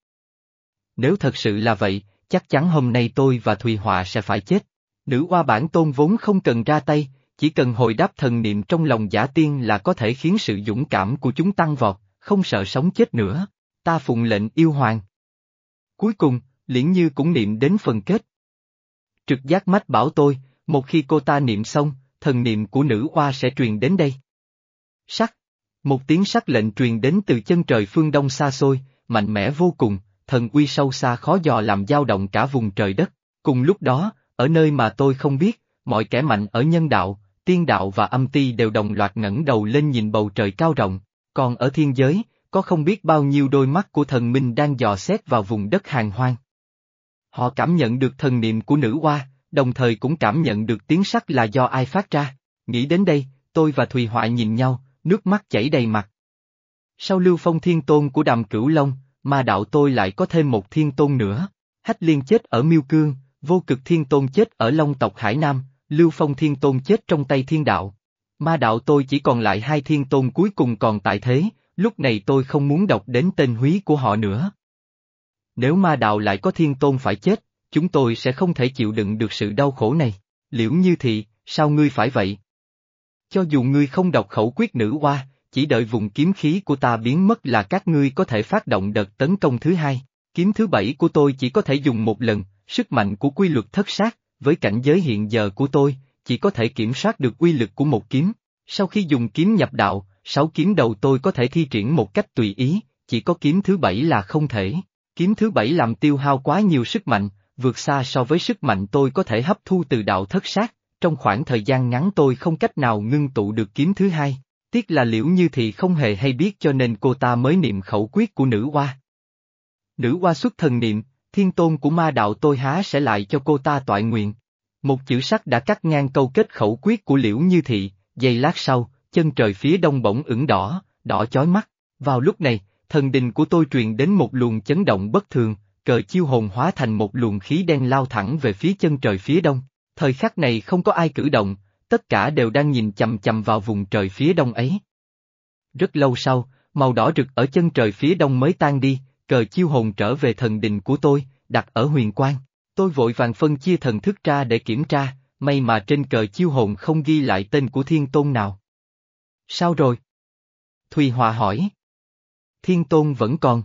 Nếu thật sự là vậy, chắc chắn hôm nay tôi và Thùy Họa sẽ phải chết. Nữ oa bản tôn vốn không cần ra tay, chỉ cần hồi đáp thần niệm trong lòng giả tiên là có thể khiến sự dũng cảm của chúng tăng vọt, không sợ sống chết nữa. Ta phụng lệnh yêu hoàng. Cuối cùng, liễn như cũng niệm đến phần kết. Trực giác mách bảo tôi, một khi cô ta niệm xong, thần niệm của nữ oa sẽ truyền đến đây. Sắc. Một tiếng sắc lệnh truyền đến từ chân trời phương đông xa xôi, mạnh mẽ vô cùng, thần uy sâu xa khó dò làm dao động cả vùng trời đất. Cùng lúc đó, ở nơi mà tôi không biết, mọi kẻ mạnh ở nhân đạo, tiên đạo và âm ti đều đồng loạt ngẩng đầu lên nhìn bầu trời cao rộng, còn ở thiên giới, có không biết bao nhiêu đôi mắt của thần minh đang dò xét vào vùng đất hàng hoang. Họ cảm nhận được thần niệm của nữ hoa, đồng thời cũng cảm nhận được tiếng sắc là do ai phát ra. Nghĩ đến đây, tôi và Thùy Họa nhìn nhau, nước mắt chảy đầy mặt. Sau lưu phong thiên tôn của đàm cửu long, ma đạo tôi lại có thêm một thiên tôn nữa. Hách liên chết ở miêu cương, vô cực thiên tôn chết ở long tộc Hải Nam, lưu phong thiên tôn chết trong tay thiên đạo. Ma đạo tôi chỉ còn lại hai thiên tôn cuối cùng còn tại thế, lúc này tôi không muốn đọc đến tên húy của họ nữa. Nếu ma đạo lại có thiên tôn phải chết, chúng tôi sẽ không thể chịu đựng được sự đau khổ này. Liễu như thị, sao ngươi phải vậy? Cho dù ngươi không đọc khẩu quyết nữ hoa, chỉ đợi vùng kiếm khí của ta biến mất là các ngươi có thể phát động đợt tấn công thứ hai. Kiếm thứ bảy của tôi chỉ có thể dùng một lần, sức mạnh của quy luật thất sát, với cảnh giới hiện giờ của tôi, chỉ có thể kiểm soát được quy lực của một kiếm. Sau khi dùng kiếm nhập đạo, sáu kiếm đầu tôi có thể thi triển một cách tùy ý, chỉ có kiếm thứ bảy là không thể. Kiếm thứ bảy làm tiêu hao quá nhiều sức mạnh, vượt xa so với sức mạnh tôi có thể hấp thu từ đạo thất sát, trong khoảng thời gian ngắn tôi không cách nào ngưng tụ được kiếm thứ hai. Tiếc là liễu như thì không hề hay biết cho nên cô ta mới niệm khẩu quyết của nữ hoa. Nữ hoa xuất thần niệm, thiên tôn của ma đạo tôi há sẽ lại cho cô ta tọa nguyện. Một chữ sắc đã cắt ngang câu kết khẩu quyết của liễu như thị, giây lát sau, chân trời phía đông bỗng ửng đỏ, đỏ chói mắt. Vào lúc này, thần đình của tôi truyền đến một luồng chấn động bất thường, cờ chiêu hồn hóa thành một luồng khí đen lao thẳng về phía chân trời phía đông. Thời khắc này không có ai cử động, tất cả đều đang nhìn chầm chầm vào vùng trời phía đông ấy. Rất lâu sau, màu đỏ rực ở chân trời phía đông mới tan đi, cờ chiêu hồn trở về thần đình của tôi, đặt ở huyền quang. Tôi vội vàng phân chia thần thức ra để kiểm tra, may mà trên cờ chiêu hồn không ghi lại tên của thiên tôn nào. Sao rồi? Thùy Hòa hỏi. Thiên tôn vẫn còn.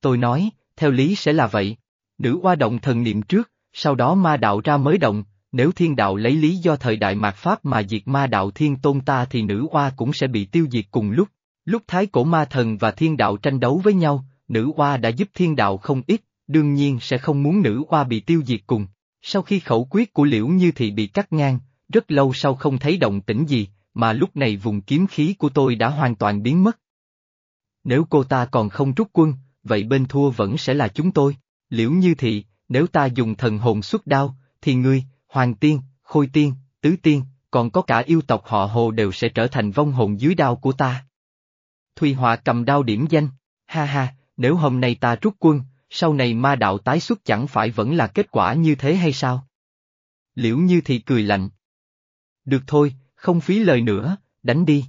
Tôi nói, theo lý sẽ là vậy. Nữ oa động thần niệm trước, sau đó ma đạo ra mới động, nếu thiên đạo lấy lý do thời đại mạt Pháp mà diệt ma đạo thiên tôn ta thì nữ oa cũng sẽ bị tiêu diệt cùng lúc. Lúc thái cổ ma thần và thiên đạo tranh đấu với nhau, nữ oa đã giúp thiên đạo không ít, đương nhiên sẽ không muốn nữ oa bị tiêu diệt cùng. Sau khi khẩu quyết của liễu như thị bị cắt ngang, rất lâu sau không thấy động tĩnh gì, mà lúc này vùng kiếm khí của tôi đã hoàn toàn biến mất. Nếu cô ta còn không rút quân, vậy bên thua vẫn sẽ là chúng tôi. Liễu như thị, nếu ta dùng thần hồn xuất đao, thì ngươi, Hoàng Tiên, Khôi Tiên, Tứ Tiên, còn có cả yêu tộc họ Hồ đều sẽ trở thành vong hồn dưới đao của ta. Thùy Họa cầm đao điểm danh, ha ha, nếu hôm nay ta rút quân, sau này ma đạo tái xuất chẳng phải vẫn là kết quả như thế hay sao? Liễu Như Thị cười lạnh. Được thôi, không phí lời nữa, đánh đi.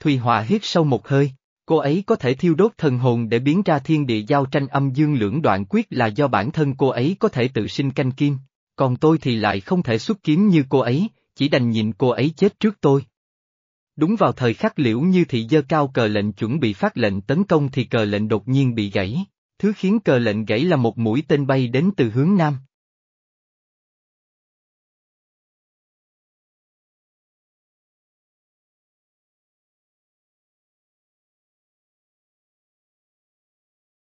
Thùy Họa hít sâu một hơi, cô ấy có thể thiêu đốt thần hồn để biến ra thiên địa giao tranh âm dương lưỡng đoạn quyết là do bản thân cô ấy có thể tự sinh canh kim, còn tôi thì lại không thể xuất kiếm như cô ấy, chỉ đành nhìn cô ấy chết trước tôi. Đúng vào thời khắc liễu như thị dơ cao cờ lệnh chuẩn bị phát lệnh tấn công thì cờ lệnh đột nhiên bị gãy, thứ khiến cờ lệnh gãy là một mũi tên bay đến từ hướng nam.